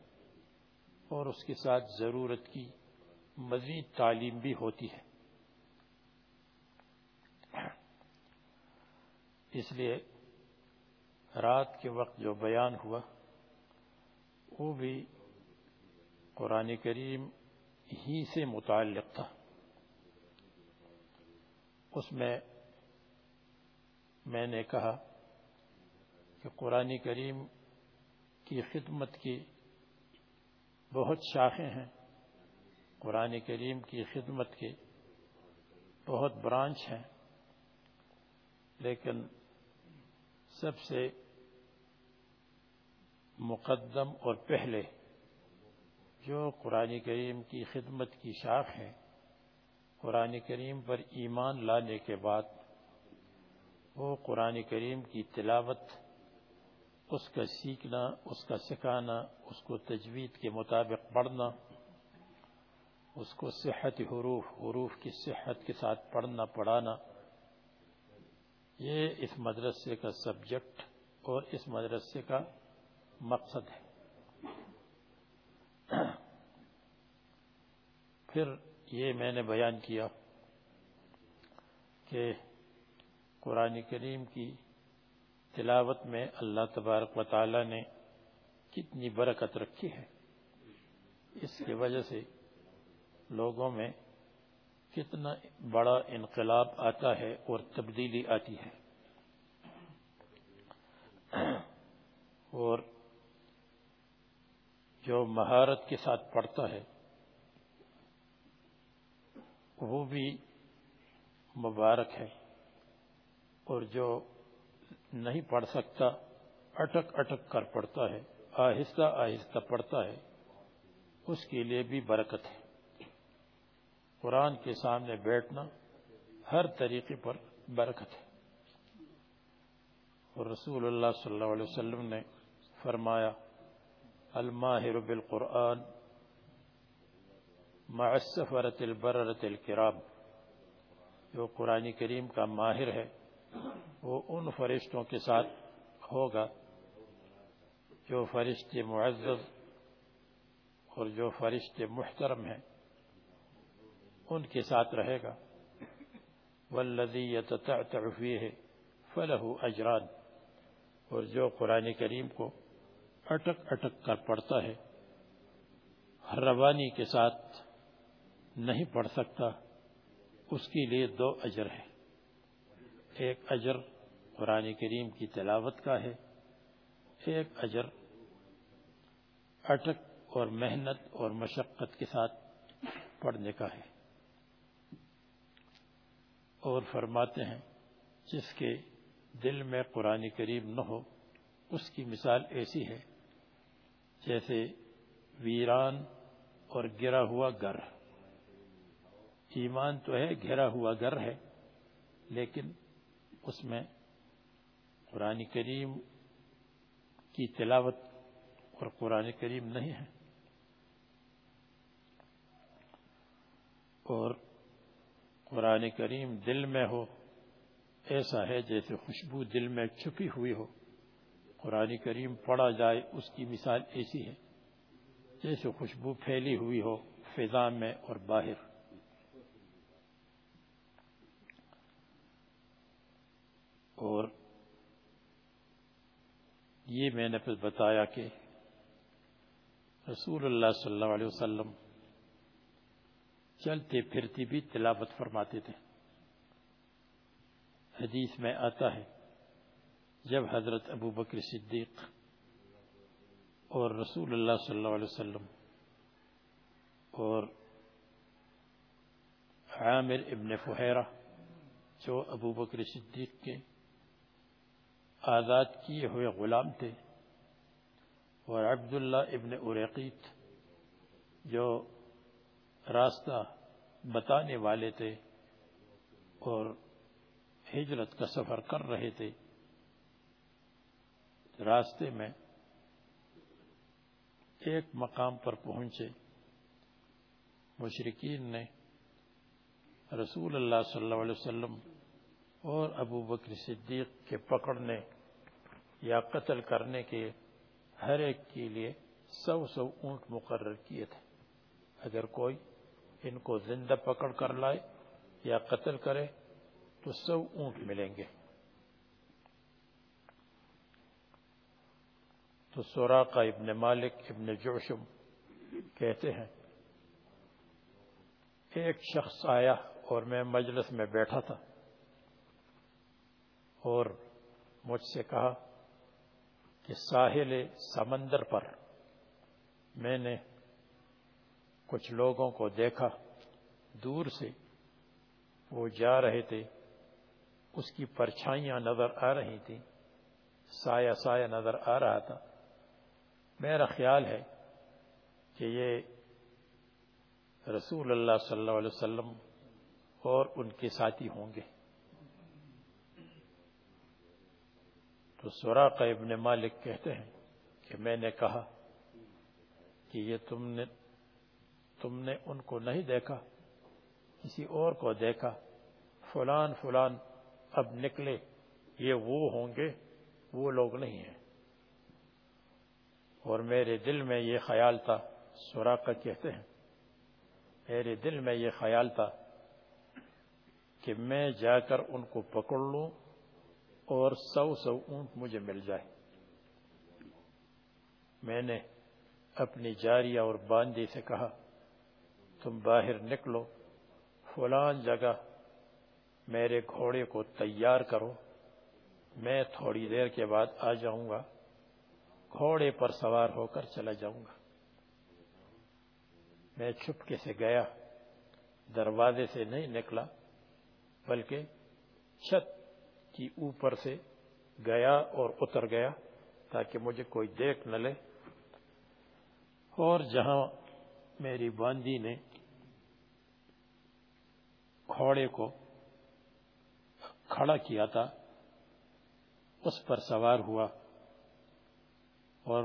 اور اس کے ساتھ ضرورت کی مزید تعلیم بھی ہوتی ہے۔ اس لیے رات کے وقت جو بیان ہوا، وہ بھی قرآن کریم ہی سے متعلق تھا۔ اس میں میں نے کہا کہ قرآن کریم کی خدمت کی بہت شاخیں ہیں۔ قرآن کریم کی خدمت کے بہت برانچ ہیں۔ لیکن سب سے مقدم اور پہلے جو قرآن کریم کی خدمت کی شاخ ہے قرآن کریم پر ایمان لانے کے بعد وہ قرآن کریم کی تلاوت، اس کا سیکھنا، اس کا سکھانا، اس کو تجوید کے مطابق پڑھنا، اس کو صحت، حروف حروف کی صحت کے ساتھ پڑھنا، پڑھانا، یہ اس مدرسے کا سبجیکٹ اور اس مدرسے کا مقصد ہے۔ پھر یہ میں نے بیان کیا کہ قرآن کریم کی تلاوت میں اللہ تبارک و تعالی نے کتنی برکت رکھی ہے۔ اس کی وجہ سے لوگوں میں کتنا بڑا انقلاب آتا ہے اور تبدیلی آتی ہے۔ اور جو مہارت کے ساتھ پڑھتا ہے، وہ بھی مبارک ہے اور جو نہیں پڑھ سکتا، اٹک اٹک کر پڑھتا ہے، آہستہ آہستہ پڑھتا ہے، اس کے لیے بھی برکت ہے۔ قرآن کے سامنے بیٹھنا ہر طریقے پر برکت ہے۔ اور رسول اللہ صلی اللہ علیہ وسلم نے فرمایا الماہر بالقرآن مع السفرت البررت الكرام۔ جو قرآن کریم کا ماہر ہے، وہ ان فرشتوں کے ساتھ ہوگا جو فرشتے معزز اور جو فرشتے محترم ہیں، ان کے ساتھ رہے گا۔ والذی یتتعتع فیہ فلہ اجران۔ اور جو قرآن کریم کو اٹک اٹک کر پڑھتا ہے۔ روانی کے ساتھ نہیں پڑھ سکتا، اس کے لیے دو اجر ہے ایک اجر قرآن کریم کی تلاوت کا ہے، ایک اجر اٹک اور محنت اور مشقت کے ساتھ پڑھنے کا ہے۔ اور فرماتے ہیں، جس کے دل میں قرآن کریم نہ ہو، اس کی مثال ایسی ہے جیسے ویران اور گرا ہوا گھر ایمان تو ہے، گھرا ہوا گھر ہے، لیکن اس میں قرآن کریم کی تلاوت اور قرآن کریم نہیں ہے۔ اور قرآن کریم دل میں ہو، ایسا ہے جیسے خوشبو دل میں چھپی ہوئی ہو۔ قرآن کریم پڑھا جائے، اس کی مثال ایسی ہے، جیسے خوشبو پھیلی ہوئی ہو فضا میں اور باہر۔ اور یہ میں نے پھر بتایا کہ رسول اللہ صلی اللہ علیہ وسلم چلتے پھرتی بھی تلاوت فرماتے تھے۔ حدیث میں آتا ہے جب حضرت ابو بکر صدیق اور رسول اللہ صلی اللہ علیہ وسلم اور عامر ابن فہیرہ جو ابو بکر صدیق کے آزاد کیے ہوئے غلام تھے اور عبداللہ ابن عرقیت جو راستہ بتانے والے تھے اور ہجرت کا سفر کر رہے تھے راستے میں ایک مقام پر پہنچے۔ مشرقین نے رسول اللہ صلی اللہ علیہ وسلم اور ابو بکر صدیق کے پکڑنے یا قتل کرنے کے ہر ایک کے لیے سو سو اونٹ مقرر کیے تھے۔ اگر کوئی ان کو زندہ پکڑ کر لائے یا قتل کرے تو سو اونٹ ملیں گے۔ تو سوراقہ ابن مالک، ابن جوشم کہتے ہیں، ایک شخص آیا اور میں مجلس میں بیٹھا تھا اور مجھ سے کہا کہ ساحل سمندر پر میں نے کچھ لوگوں کو دیکھا، دور سے وہ جا رہے تھے، اس کی پرچھائیاں نظر آ رہی تھیں، سایہ سایہ نظر آ رہا تھا۔ میرا خیال ہے کہ یہ رسول اللہ صلی اللہ علیہ وسلم اور ان کے ساتھی ہوں گے۔ تو سوراق ابن مالک کہتے ہیں کہ میں نے کہا کہ یہ تم نے تم نے ان کو نہیں دیکھا، کسی اور کو دیکھا، فلان فلان، اب نکلے، یہ وہ ہوں گے، وہ لوگ نہیں ہیں۔ اور میرے دل میں یہ خیال تھا سوراخ کہتے ہیں۔ میرے دل میں یہ خیال تھا کہ میں جا کر ان کو پکڑ لوں اور سو سو اونٹ مجھے مل جائے۔ میں نے اپنی جاریہ اور باندی سے کہا، تم باہر نکلو، فلان جگہ میرے گھوڑے کو تیار کرو، میں تھوڑی دیر کے بعد آ جاؤں گا۔ گھوڑے پر سوار ہو کر چلا جاؤں گا۔ میں چھپکے سے گیا، دروازے سے نہیں نکلا، بلکہ چھت کی اوپر سے گیا اور اتر گیا تاکہ مجھے کوئی دیکھ نہ لے۔ اور جہاں میری باندی نے کھوڑے کو کھڑا کیا تھا، اس پر سوار ہوا۔ اور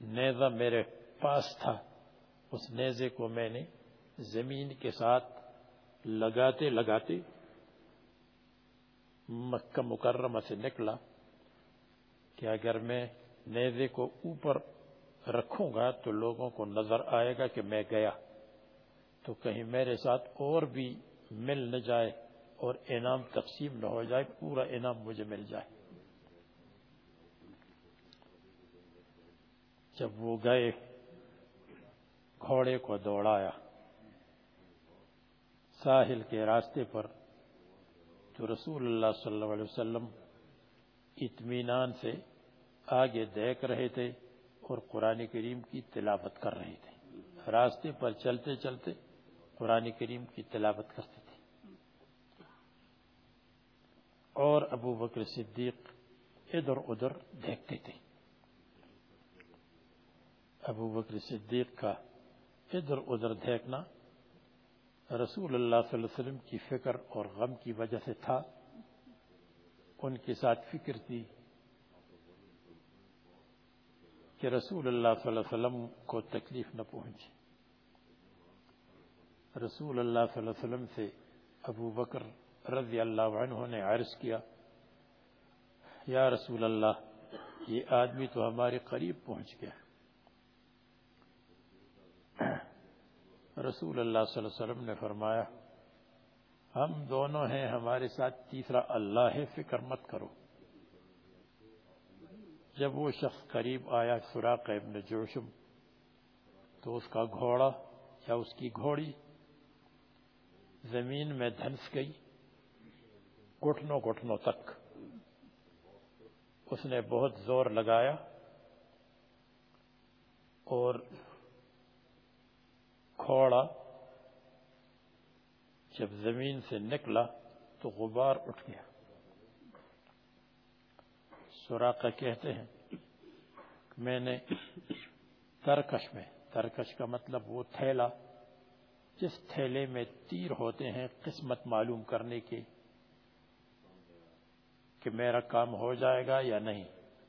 نیزہ میرے پاس تھا، اس نیزے کو میں نے زمین کے ساتھ لگاتے لگاتے مکہ مکرمہ سے نکلا کہ اگر میں نیزے کو اوپر رکھوں گا تو لوگوں کو نظر آئے گا کہ میں گیا۔ تو کہیں میرے ساتھ اور بھی مل نہ جائے اور انعام تقسیم نہ ہو جائے، پورا انعام مجھے مل جائے۔ جب وہ گئے، گھوڑے کو دوڑایا۔ ساحل کے راستے پر تو رسول اللہ صلی اللہ علیہ وسلم اطمینان سے آگے دیکھ رہے تھے اور قرآن کریم کی تلاوت کر رہے تھے۔ راستے پر چلتے چلتے قرآن کریم کی تلاوت کرتے تھے۔ اور ابو بکر صدیق ادھر ادھر دیکھتے تھے۔ ابو بکر صدیق کا ادھر ادھر دیکھنا رسول اللہ صلی اللہ علیہ وسلم کی فکر اور غم کی وجہ سے تھا۔ ان کے ساتھ فکر تھی کہ رسول اللہ صلی اللہ علیہ وسلم کو تکلیف نہ پہنچے۔ رسول اللہ صلی اللہ علیہ وسلم سے ابو بکر رضی اللہ عنہ نے عرض کیا، یا رسول اللہ، یہ آدمی تو ہمارے قریب پہنچ گیا رسول اللہ صلی اللہ علیہ وسلم نے فرمایا، ہم دونوں ہیں، ہمارے ساتھ تیسرا اللہ ہے، فکر مت کرو۔ جب وہ شخص قریب آیا سراق ابن جوشم، تو اس کا گھوڑا یا اس کی گھوڑی زمین میں دھنس گئی، گھٹنوں گھٹنوں تک۔ اس نے بہت زور لگایا اور کھوڑا جب زمین سے نکلا تو غبار اٹھ گیا۔ سوراقہ کہتے ہیں، میں نے ترکش میں، ترکش کا مطلب وہ تھیلا جس تھیلے میں تیر ہوتے ہیں قسمت معلوم کرنے کے، کہ میرا کام ہو جائے گا یا نہیں،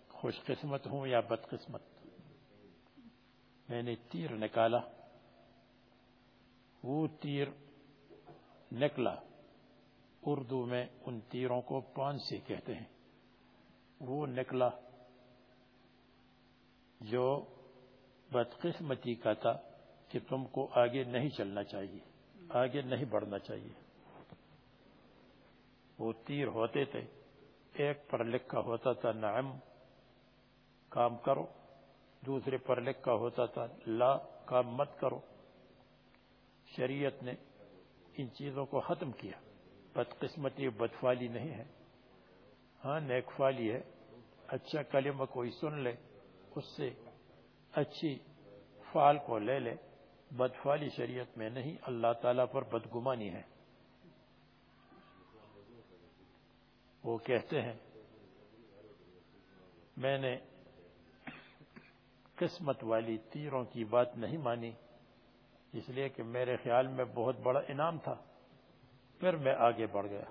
خوش قسمت ہوں یا بد قسمت۔ میں نے تیر نکالا۔ وہ تیر نکلا اردو میں ان تیروں کو پانسی کہتے ہیں۔ وہ نکلا جو بدقسمتی کا تھا کہ تم کو آگے نہیں چلنا چاہیے، آگے نہیں بڑھنا چاہیے۔ وہ تیر ہوتے تھے، ایک پر لکھا ہوتا تھا، نعم، کام کرو۔ دوسرے پر لکھا ہوتا تھا، لا، کام مت کرو۔ شریعت نے ان چیزوں کو ختم کیا۔ بدقسمتی بدفالی نہیں ہے۔ ہاں نیک فالی ہے۔ اچھا کلمہ کوئی سن لے، اس سے اچھی فال کو لے لے۔ بدفالی شریعت میں نہیں، اللہ تعالیٰ پر بدگمانی ہے۔ وہ کہتے ہیں، میں نے قسمت والی تیروں کی بات نہیں مانی۔ اس لیے کہ میرے خیال میں بہت بڑا انعام تھا، پھر میں آگے بڑھ گیا۔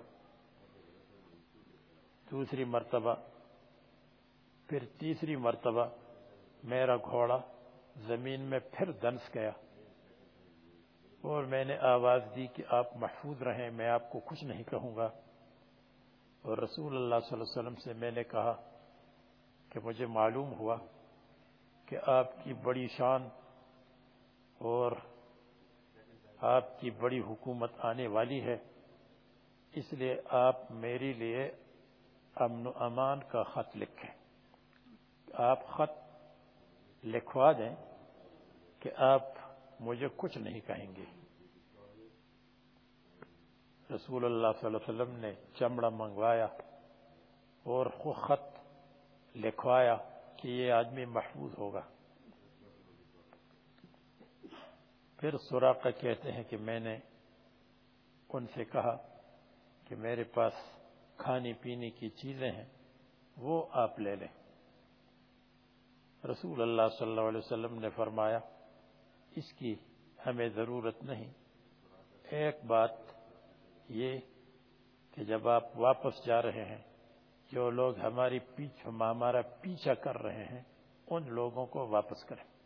دوسری مرتبہ، پھر تیسری مرتبہ میرا گھوڑا زمین میں پھر دنس گیا۔ اور میں نے آواز دی کہ آپ محفوظ رہیں، میں آپ کو کچھ نہیں کہوں گا۔ اور رسول اللہ صلی اللہ علیہ وسلم سے میں نے کہا کہ مجھے معلوم ہوا کہ آپ کی بڑی شان اور آپ کی بڑی حکومت آنے والی ہے، اس لیے آپ میرے لیے امن و امان کا خط لکھیں۔ آپ خط لکھوا دیں کہ آپ مجھے کچھ نہیں کہیں گے۔ رسول اللہ صلی اللہ علیہ وسلم نے چمڑا منگوایا اور خط لکھوایا کہ یہ آدمی محفوظ ہوگا۔ پھر سوراخ کہتے ہیں کہ میں نے ان سے کہا کہ میرے پاس کھانے پینے کی چیزیں ہیں، وہ آپ لے لیں۔ رسول اللہ صلی اللہ علیہ وسلم نے فرمایا، اس کی ہمیں ضرورت نہیں۔ ایک بات یہ کہ جب آپ واپس جا رہے ہیں، جو لوگ ہماری پیچھ ہمارا پیچھا کر رہے ہیں، ان لوگوں کو واپس کریں۔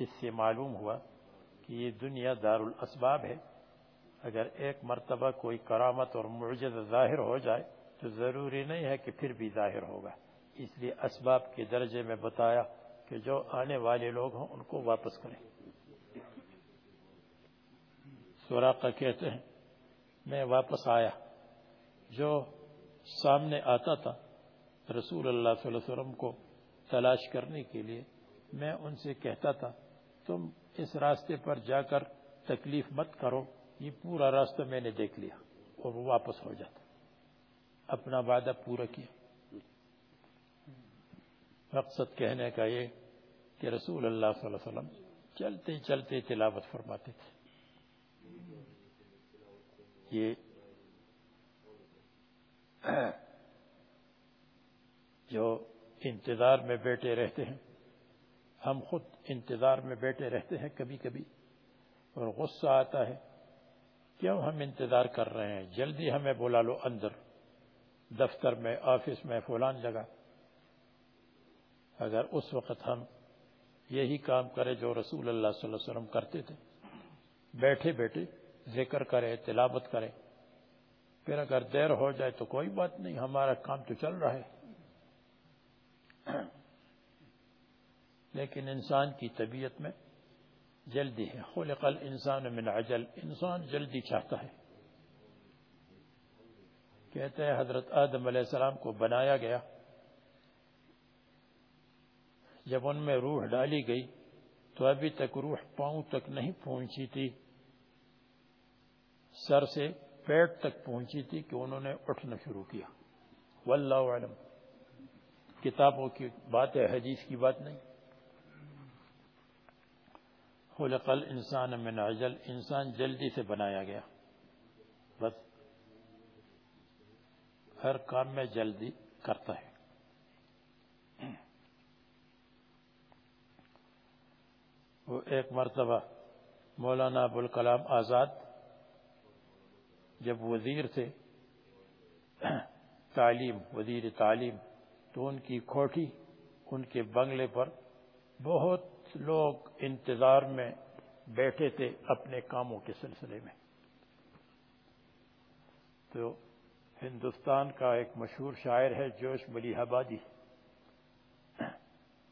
اس سے معلوم ہوا کہ یہ دنیا دار الاسباب ہے۔ اگر ایک مرتبہ کوئی کرامت اور معجز ظاہر ہو جائے تو ضروری نہیں ہے کہ پھر بھی ظاہر ہوگا۔ اس لیے اسباب کے درجے میں بتایا کہ جو آنے والے لوگ ہوں ان کو واپس کریں۔ سوراقہ کہتے ہیں، میں واپس آیا۔ جو سامنے آتا تھا، رسول اللہ صلی اللہ علیہ وسلم کو تلاش کرنے کے لیے میں ان سے کہتا تھا، تم اس راستے پر جا کر تکلیف مت کرو، یہ پورا راستہ میں نے دیکھ لیا اور وہ واپس ہو جاتا۔ اپنا وعدہ پورا کیا۔ مقصد کہنے کا یہ کہ رسول اللہ صلی اللہ علیہ وسلم چلتے چلتے تلاوت فرماتے تھے۔ یہ جو انتظار میں بیٹھے رہتے ہیں۔ ہم خود انتظار میں بیٹھے رہتے ہیں کبھی کبھی۔ اور غصہ آتا ہے۔ کیوں ہم انتظار کر رہے ہیں؟ جلدی ہمیں بلا لو اندر۔ دفتر میں، آفس میں، فلان جگہ۔ اگر اس وقت ہم یہی کام کرے جو رسول اللہ صلی اللہ علیہ وسلم کرتے تھے۔ بیٹھے بیٹھے ذکر کرے، تلاوت کرے۔ پھر اگر دیر ہو جائے تو کوئی بات نہیں، ہمارا کام تو چل رہا ہے۔ لیکن انسان کی طبیعت میں جلدی ہے، خلق الانسان من عجل، انسان جلدی چاہتا ہے۔ کہتے ہیں حضرت آدم علیہ السلام کو بنایا گیا۔ جب ان میں روح ڈالی گئی تو ابھی تک روح پاؤں تک نہیں پہنچی تھی۔ سر سے پیٹ تک پہنچی تھی کہ انہوں نے اٹھنا شروع کیا۔ واللہ علم کتابوں کی بات ہے، حدیث کی بات نہیں۔ خلق الانسان من عجل، انسان جلدی سے بنایا گیا۔ بس۔ ہر کام میں جلدی کرتا ہے۔ وہ ایک مرتبہ مولانا ابوالکلام آزاد جب وزیر تھے، تعلیم، وزیر تعلیم تو ان کی کھوٹی ان کے بنگلے پر بہت لوگ انتظار میں بیٹھے تھے اپنے کاموں کے سلسلے میں۔ تو ہندوستان کا ایک مشہور شاعر ہے، جوش ملی آبادی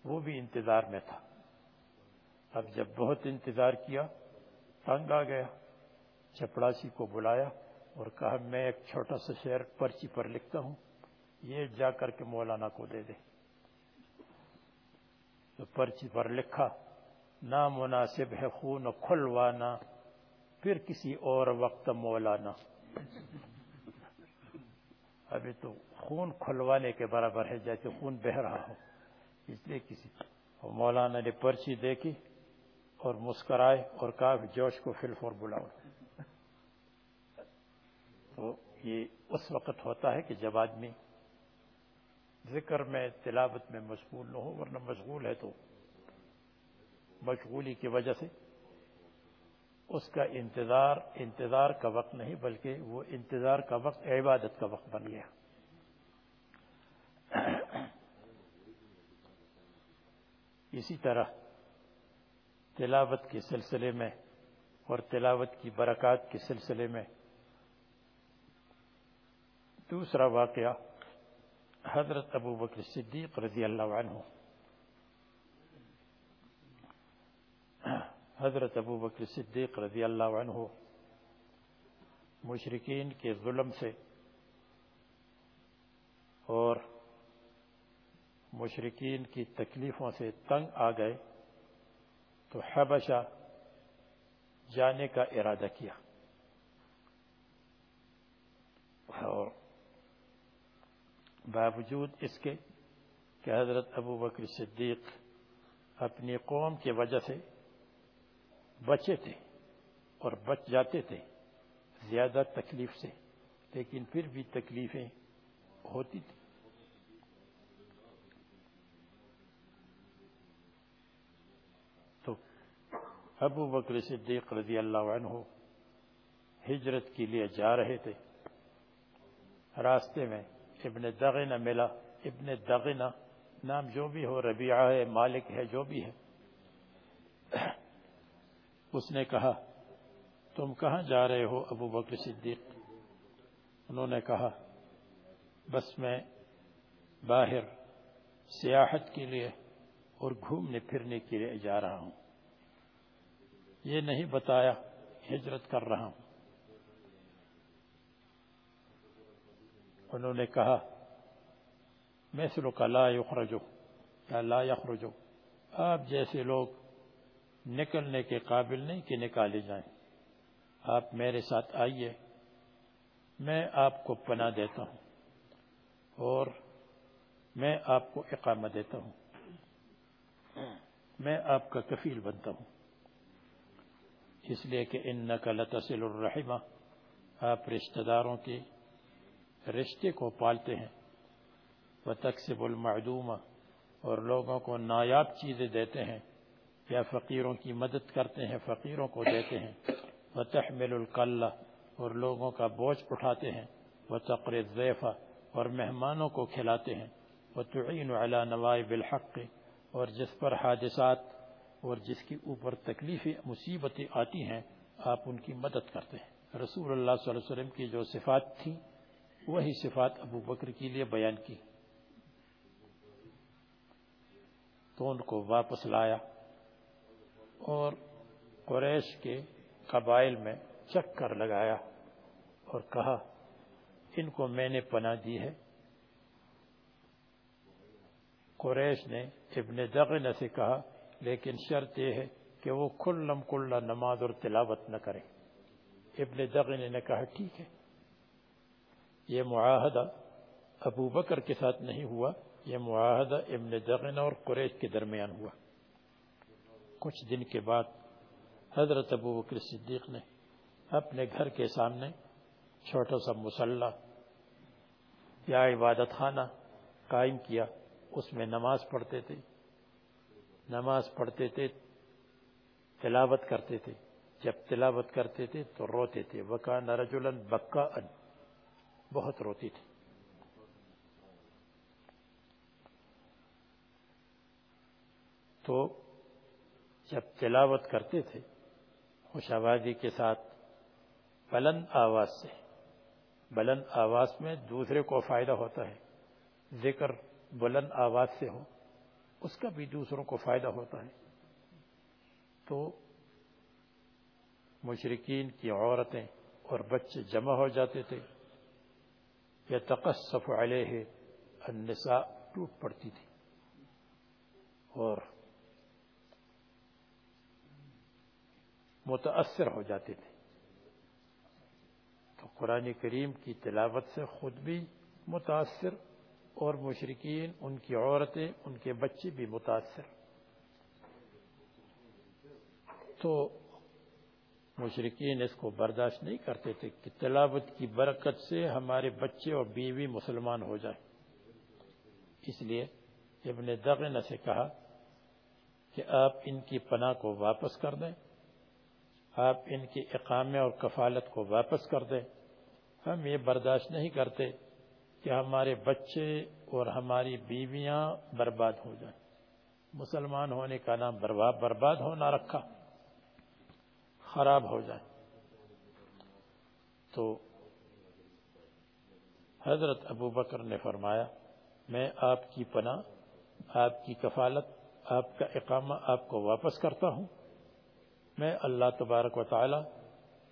وہ بھی انتظار میں تھا۔ اب جب بہت انتظار کیا، تنگ آ گیا۔ چپڑاسی کو بلایا اور کہا، میں ایک چھوٹا سا شعر پرچی پر لکھتا ہوں۔ یہ جا کر کے مولانا کو دے دے۔ تو پرچی پر لکھا، نامناسب ہے خون کھلوانا، پھر کسی اور وقت مولانا۔ ابھی تو خون کھلوانے کے برابر ہے، جیسے خون بہ رہا ہو۔ اس لیے کسی مولانا نے پرچی دیکھی اور مسکرائے اور کہا جوش کو فل فور بلاؤ۔ تو یہ اس وقت ہوتا ہے کہ جب آدمی ذکر میں تلاوت میں مشغول نہ ہو، ورنہ مشغول ہے تو مشغولی کی وجہ سے اس کا انتظار انتظار کا وقت نہیں، بلکہ وہ انتظار کا وقت، عبادت کا وقت بن گیا۔ اسی طرح تلاوت کے سلسلے میں اور تلاوت کی برکات کے سلسلے میں دوسرا واقعہ حضرت ابو بکر صدیق رضی اللہ عنہ۔ حضرت ابو بکر صدیق رضی اللہ عنہ مشرقین کے ظلم سے اور مشرقین کی تکلیفوں سے تنگ آ گئے، تو حبشہ جانے کا ارادہ کیا۔ اور باوجود اس کے کہ حضرت ابو بکر صدیق اپنی قوم کی وجہ سے بچے تھے اور بچ جاتے تھے زیادہ تکلیف سے، لیکن پھر بھی تکلیفیں ہوتی تھی تو ابو بکر صدیق رضی اللہ عنہ ہجرت کے لیے جا رہے تھے۔ راستے میں ابن دغنہ ملا۔ ابن دغنہ نام جو بھی ہو، ربیعہ ہے، مالک ہے، جو بھی ہے۔ اس نے کہا، تم کہاں جا رہے ہو ابو بکر صدیق؟ انہوں نے کہا، بس میں باہر سیاحت کے لیے اور گھومنے پھرنے کے لیے جا رہا ہوں۔ یہ نہیں بتایا، ہجرت کر رہا ہوں۔ انہوں نے کہا مثل کا لا یخرجو. یا لا یخرجو. آپ جیسے لوگ نکلنے کے قابل نہیں کہ نکالے جائیں۔ آپ میرے ساتھ آئیے، میں آپ کو پناہ دیتا ہوں اور میں آپ کو اقامہ دیتا ہوں۔ میں آپ کا کفیل بنتا ہوں۔ اس لیے کہ ان کا لتصل الرحمہ، آپ رشتہ داروں کی رشتے کو پالتے ہیں۔ وہ تقسیب المعدومہ اور لوگوں کو نایاب چیزیں دیتے ہیں۔ یا فقیروں کی مدد کرتے ہیں، فقیروں کو دیتے ہیں۔ وہ تحمل القلہ اور لوگوں کا بوجھ اٹھاتے ہیں۔ وہ تقر ضیفہ اور مہمانوں کو کھلاتے ہیں۔ وہ تعین علی نوائب الحق، اور جس پر حادثات اور جس کے اوپر تکلیفیں، مصیبتیں آتی ہیں، آپ ان کی مدد کرتے ہیں۔ رسول اللہ صلی اللہ علیہ وسلم کی جو صفات تھیں وہی صفات ابو بکر کے لیے بیان کی۔ تو ان کو واپس لایا اور قریش کے قبائل میں چکر لگایا اور کہا، ان کو میں نے پناہ دی ہے۔ قریش نے ابن دغنہ سے کہا، لیکن شرط یہ ہے کہ وہ کلم کل نماز اور تلاوت نہ کرے۔ ابن دغنہ نے کہا، ٹھیک ہے۔ یہ معاہدہ ابو بکر کے ساتھ نہیں ہوا، یہ معاہدہ ابن دغنہ اور قریش کے درمیان ہوا۔ کچھ دن کے بعد حضرت ابو بکر صدیق نے اپنے گھر کے سامنے چھوٹا سا مسلح یا عبادت خانہ قائم کیا۔ اس میں نماز پڑھتے تھے، نماز پڑھتے تھے، تلاوت کرتے تھے۔ جب تلاوت کرتے تھے تو روتے تھے۔ وکان رجلا بکا ان بہت روتی تھی۔ تو جب تلاوت کرتے تھے خوش آبادی کے ساتھ بلند آواز سے، بلند آواز میں دوسرے کو فائدہ ہوتا ہے، ذکر بلند آواز سے ہو، اس کا بھی دوسروں کو فائدہ ہوتا ہے۔ تو مشرقین کی عورتیں اور بچے جمع ہو جاتے تھے۔ یا تقصف علیہ النساء ٹوٹ پڑتی تھی۔ اور متاثر ہو جاتے تھے۔ تو قرآن کریم کی تلاوت سے خود بھی متاثر اور مشرقین ان کی عورتیں، ان کے بچے بھی متاثر تو مشرقین اس کو برداشت نہیں کرتے تھے کہ تلاوت کی برکت سے ہمارے بچے اور بیوی مسلمان ہو جائیں۔ اس لیے ابن دغن سے کہا کہ آپ ان کی پناہ کو واپس کر دیں، آپ ان کی اقامے اور کفالت کو واپس کر دیں۔ ہم یہ برداشت نہیں کرتے کہ ہمارے بچے اور ہماری بیویاں برباد ہو جائیں۔ مسلمان ہونے کا نام برباد برباد ہونا رکھا۔ خراب ہو جائیں تو حضرت ابو بکر نے فرمایا، میں آپ کی پناہ، آپ کی کفالت، آپ کا اقامہ آپ کو واپس کرتا ہوں۔ میں اللہ تبارک و تعالی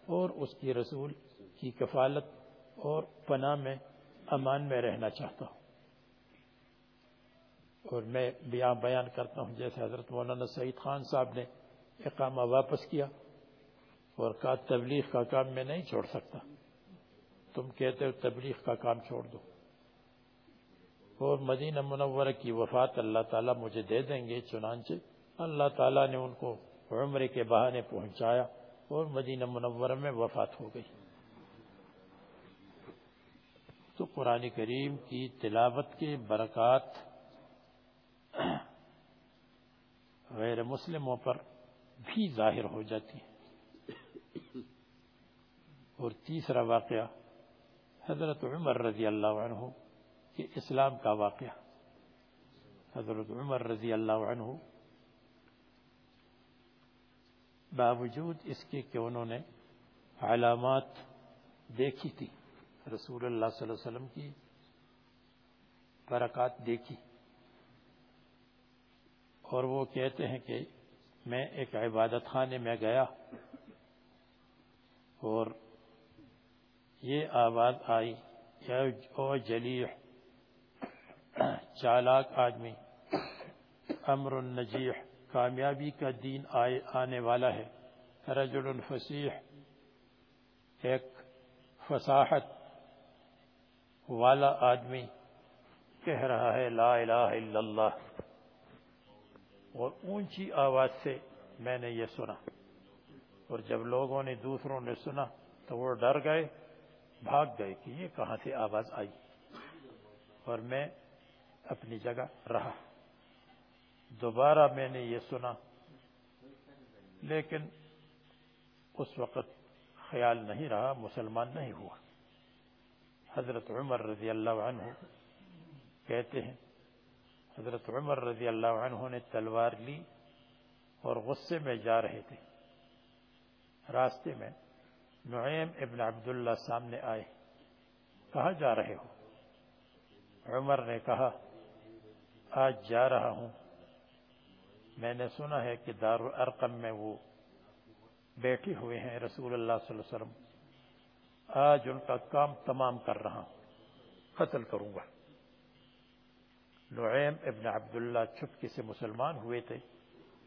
اور اس کی رسول کی کفالت اور پناہ میں امان میں رہنا چاہتا ہوں۔ اور میں بیان بیان کرتا ہوں، جیسے حضرت مولانا سعید خان صاحب نے اقامہ واپس کیا۔ اور کہا تبلیغ کا کام میں نہیں چھوڑ سکتا۔ تم کہتے ہو تبلیغ کا کام چھوڑ دو۔ اور مدینہ منورہ کی وفات اللہ تعالیٰ مجھے دے دیں گے، چنانچہ اللہ تعالیٰ نے ان کو عمرے کے بہانے پہنچایا اور مدینہ منورہ میں وفات ہو گئی۔ تو قرآن کریم کی تلاوت کے برکات غیر مسلموں پر بھی ظاہر ہو جاتی ہیں۔ اور تیسرا واقعہ حضرت عمر رضی اللہ عنہ کہ اسلام کا واقعہ۔ حضرت عمر رضی اللہ عنہ باوجود اس کے کہ انہوں نے علامات دیکھی تھی، رسول اللہ صلی اللہ علیہ وسلم کی برکات دیکھی۔ اور وہ کہتے ہیں کہ میں ایک عبادت خانے میں گیا اور یہ آواز آئی۔ او جلیح چالاک آدمی، امر النجیح، کامیابی کا دین آئے، آنے والا ہے۔ رجل فصیح ایک فصاحت والا آدمی کہہ رہا ہے، لا الہ الا اللہ۔ اور اونچی آواز سے میں نے یہ سنا۔ اور جب لوگوں نے دوسروں نے سنا تو وہ ڈر گئے۔ بھاگ گئے کہ یہ کہاں سے آواز آئی؟ اور میں اپنی جگہ رہا۔ دوبارہ میں نے یہ سنا، لیکن اس وقت خیال نہیں رہا، مسلمان نہیں ہوا۔ حضرت عمر رضی اللہ عنہ کہتے ہیں، حضرت عمر رضی اللہ عنہ نے تلوار لی اور غصے میں جا رہے تھے۔ راستے میں نعیم ابن عبداللہ سامنے آئے۔ کہاں جا رہے ہو؟ عمر نے کہا، آج جا رہا ہوں۔ میں نے سنا ہے کہ دار الارقم میں وہ بیٹھے ہوئے ہیں۔ رسول اللہ صلی اللہ علیہ وسلم، آج ان کا کام تمام کر رہا ہوں۔ قتل کروں گا۔ نعیم ابن عبداللہ چھپکے سے مسلمان ہوئے تھے۔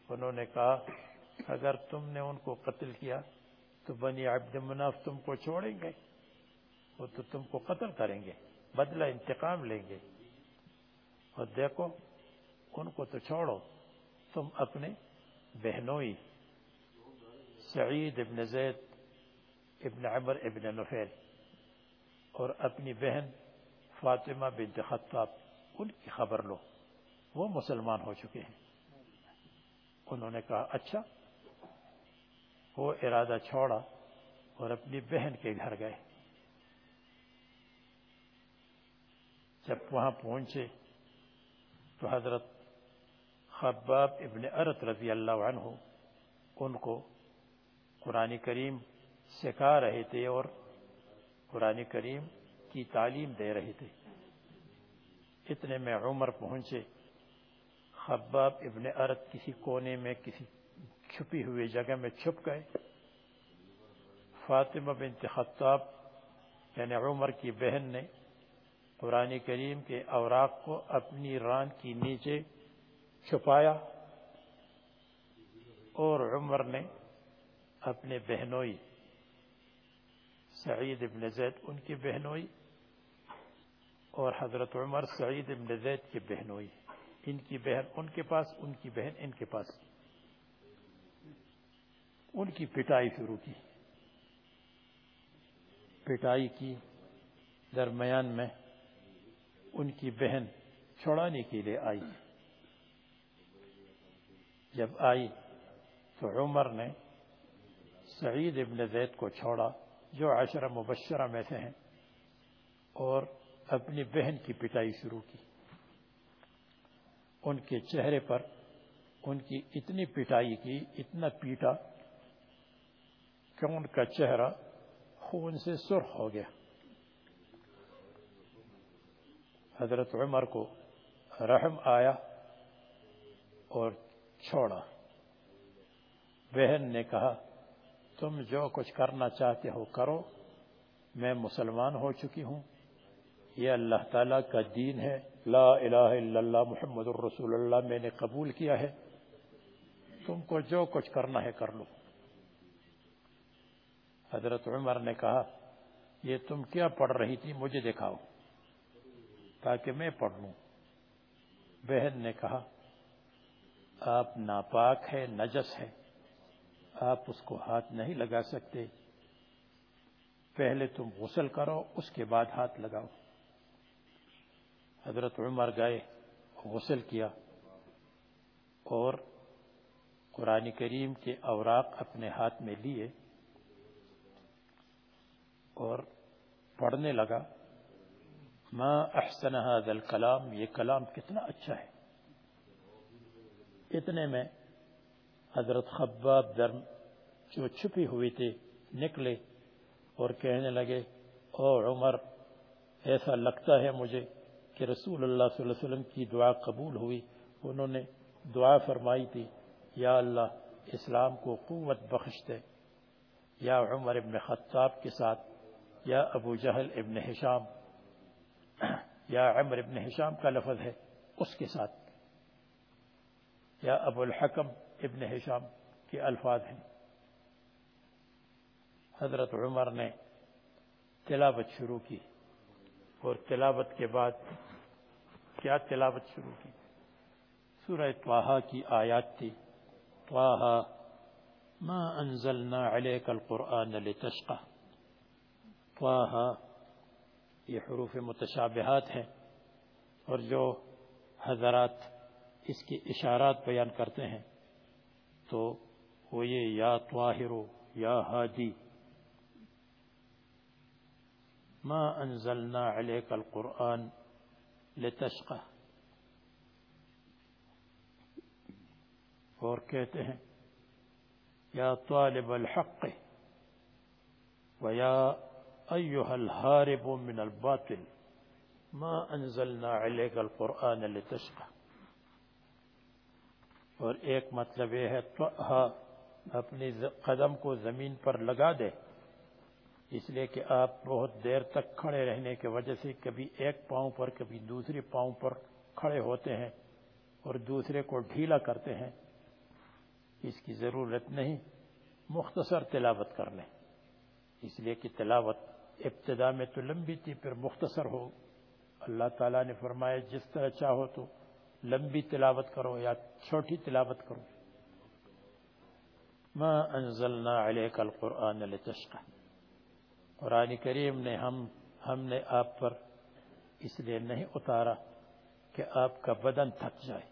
انہوں نے کہا، اگر تم نے ان کو قتل کیا تو بنی عبد مناف تم کو چھوڑیں گے، وہ تو تم کو قتل کریں گے، بدلہ انتقام لیں گے۔ اور دیکھو، ان کو تو چھوڑو، تم اپنے بہنوئی، سعید ابن زید ابن عمر ابن نفیل اور اپنی بہن فاطمہ بنت خطاب، ان کی خبر لو، وہ مسلمان ہو چکے ہیں۔ انہوں نے کہا اچھا وہ ارادہ چھوڑا اور اپنی بہن کے گھر گئے۔ جب وہاں پہنچے تو حضرت خباب ابن ارت رضی اللہ عنہ ان کو قرآن کریم سکھا رہے تھے اور قرآن کریم کی تعلیم دے رہے تھے۔ اتنے میں عمر پہنچے، خباب ابن ارت کسی کونے میں کسی چھپی ہوئی جگہ میں چھپ گئے۔ فاطمہ بنت خطاب یعنی عمر کی بہن نے قرآن کریم کے اوراق کو اپنی ران کی نیچے چھپایا اور عمر نے اپنے بہنوئی سعید ابن زید، ان کی بہنوئی اور حضرت عمر سعید ابن زید کی بہنوئی۔ ان کی بہن ان کے پاس، ان کی بہن ان کے پاس۔ ان کی پٹائی شروع کی۔ پٹائی کی درمیان میں ان کی بہن چھوڑانے کے لیے آئی۔ جب آئی تو عمر نے سعید ابن زید کو چھوڑا، جو عشر مبشرہ میں سے ہیں، اور اپنی بہن کی پٹائی شروع کی۔ ان کے چہرے پر ان کی اتنی پٹائی کی، اتنا پیٹا کہ ان کا چہرہ خون سے سرخ ہو گیا۔ حضرت عمر کو رحم آیا اور چھوڑا۔ بہن نے کہا، تم جو کچھ کرنا چاہتے ہو کرو، میں مسلمان ہو چکی ہوں۔ یہ اللہ تعالیٰ کا دین ہے۔ لا الہ الا اللہ محمد الرسول اللہ، میں نے قبول کیا ہے۔ تم کو جو کچھ کرنا ہے کر لو۔ حضرت عمر نے کہا، یہ تم کیا پڑھ رہی تھی مجھے دکھاؤ، تاکہ میں پڑھ لوں۔ بہن نے کہا، آپ ناپاک ہے نجس ہے آپ اس کو ہاتھ نہیں لگا سکتے۔ پہلے تم غسل کرو، اس کے بعد ہاتھ لگاؤ۔ حضرت عمر گئے، غسل کیا اور قرآن کریم کے اوراق اپنے ہاتھ میں لیے۔ اور پڑھنے لگا، ما احسن هذا الكلام? یہ کلام کتنا اچھا ہے۔ اتنے میں حضرت خباب درم جو چھپی ہوئی تھی نکلے اور کہنے لگے، او عمر، ایسا لگتا ہے مجھے کہ رسول اللہ صلی اللہ علیہ وسلم کی دعا قبول ہوئی۔ انہوں نے دعا فرمائی تھی، یا اللہ، اسلام کو قوت بخش دے یا عمر ابن خطاب کے ساتھ یا ابو جہل ابن حشام یا عمر ابن حشام کا لفظ ہے، اس کے ساتھ۔ یا ابو الحکم ابن حشام کے الفاظ ہیں۔ حضرت عمر نے تلاوت شروع کی اور تلاوت کے بعد کیا تلاوت شروع کی؟ سورہ توحا کی آیات تھی۔ توحا ما انزلنا علیک القرآن لتشقى توحا یہ حروف متشابہات ہیں اور جو حضرات اس کے اشارات بیان کرتے ہیں، تو وہ یہ یا طاہر یا ہادی۔ ما انزلنا علیک القرآن لتشقى اور کہتے ہیں، یا طالب الحق ویا ایها الهارب من الباطل، ما انزلنا عليك القرآن لتشقى. اور ایک مطلب یہ ہے تو اپنی قدم کو زمین پر لگا دے، اس لیے کہ آپ بہت دیر تک کھڑے رہنے کی وجہ سے کبھی ایک پاؤں پر، کبھی دوسرے پاؤں پر کھڑے ہوتے ہیں اور دوسرے کو ڈھیلا کرتے ہیں۔ اس کی ضرورت نہیں، مختصر تلاوت کر لیں۔ اس لیے کہ تلاوت ابتدا میں تو لمبی تھی، پھر مختصر ہو۔ اللہ تعالیٰ نے فرمایا، جس طرح چاہو تو لمبی تلاوت کرو یا چھوٹی تلاوت کرو۔ ما انزلنا علیک القرآن لتشقى قرآن کریم نے ہم ہم نے آپ پر اس لیے نہیں اتارا کہ آپ کا بدن تھک جائے۔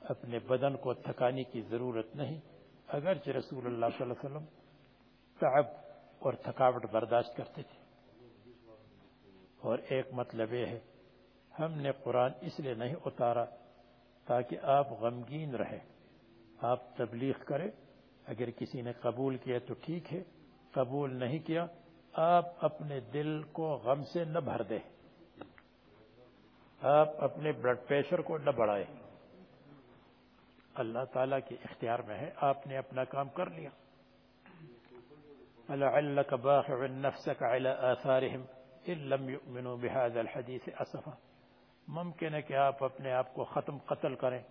اپنے بدن کو تھکانے کی ضرورت نہیں۔ اگرچہ رسول اللہ صلی اللہ علیہ وسلم تعب اور تھکاوٹ برداشت کرتے تھے۔ اور ایک مطلب یہ ہے، ہم نے قرآن اس لیے نہیں اتارا تاکہ آپ غمگین رہے، آپ تبلیغ کرے۔ اگر کسی نے قبول کیا تو ٹھیک ہے، قبول نہیں کیا، آپ اپنے دل کو غم سے نہ بھر دے آپ اپنے بلڈ پریشر کو نہ بڑھائے اللہ تعالیٰ کے اختیار میں ہے، آپ نے اپنا کام کر لیا۔ لعلك باخع نفسك على آثارهم لم يؤمنوا بهذا الحديث اسفا ممکن ہے کہ آپ اپنے آپ کو ختم قتل کریں،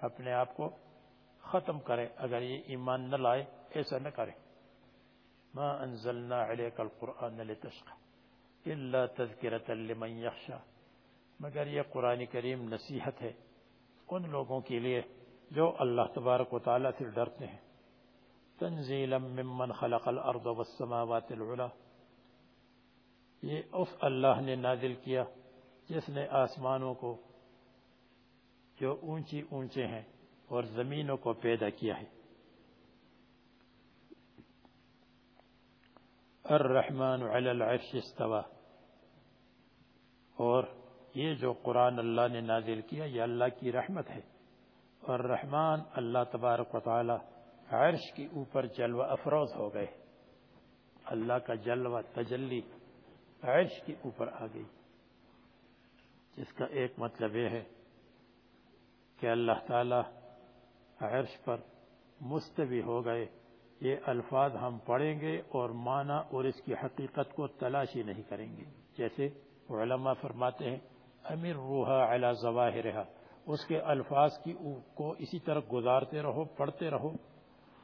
اپنے آپ کو ختم کریں، اگر یہ ایمان نہ لائے، ایسا نہ کریں۔ ما انزلنا عليك القرآن لتشقى. الا تذکرة لمن يخشى. مگر یہ قرآن کریم نصیحت ہے ان لوگوں کے لیے جو اللہ تبارک و تعالیٰ سے ڈرتے ہیں۔ تنزیلا ممن خلق الارض والسماوات العلا. یہ اس اللہ نے نازل کیا جس نے آسمانوں کو جو اونچی اونچے ہیں اور زمینوں کو پیدا کیا ہے۔ الرحمن علی العرش استوا اور یہ جو قرآن اللہ نے نازل کیا، یہ اللہ کی رحمت ہے۔ اور رحمان اللہ تبارک و تعالی عرش کی اوپر جلوہ افروز ہو گئے۔ اللہ کا جلوہ تجلی عرش کی اوپر آ گئی۔ جس کا ایک مطلب یہ ہے کہ اللہ تعالی عرش پر مستوی ہو گئے۔ یہ الفاظ ہم پڑھیں گے اور معنی اور اس کی حقیقت کو تلاشی نہیں کریں گے۔ جیسے علماء فرماتے ہیں، امیر روحا علی ظواہرہا۔ اس کے الفاظ کی کو اسی طرح گزارتے رہو، پڑھتے رہو۔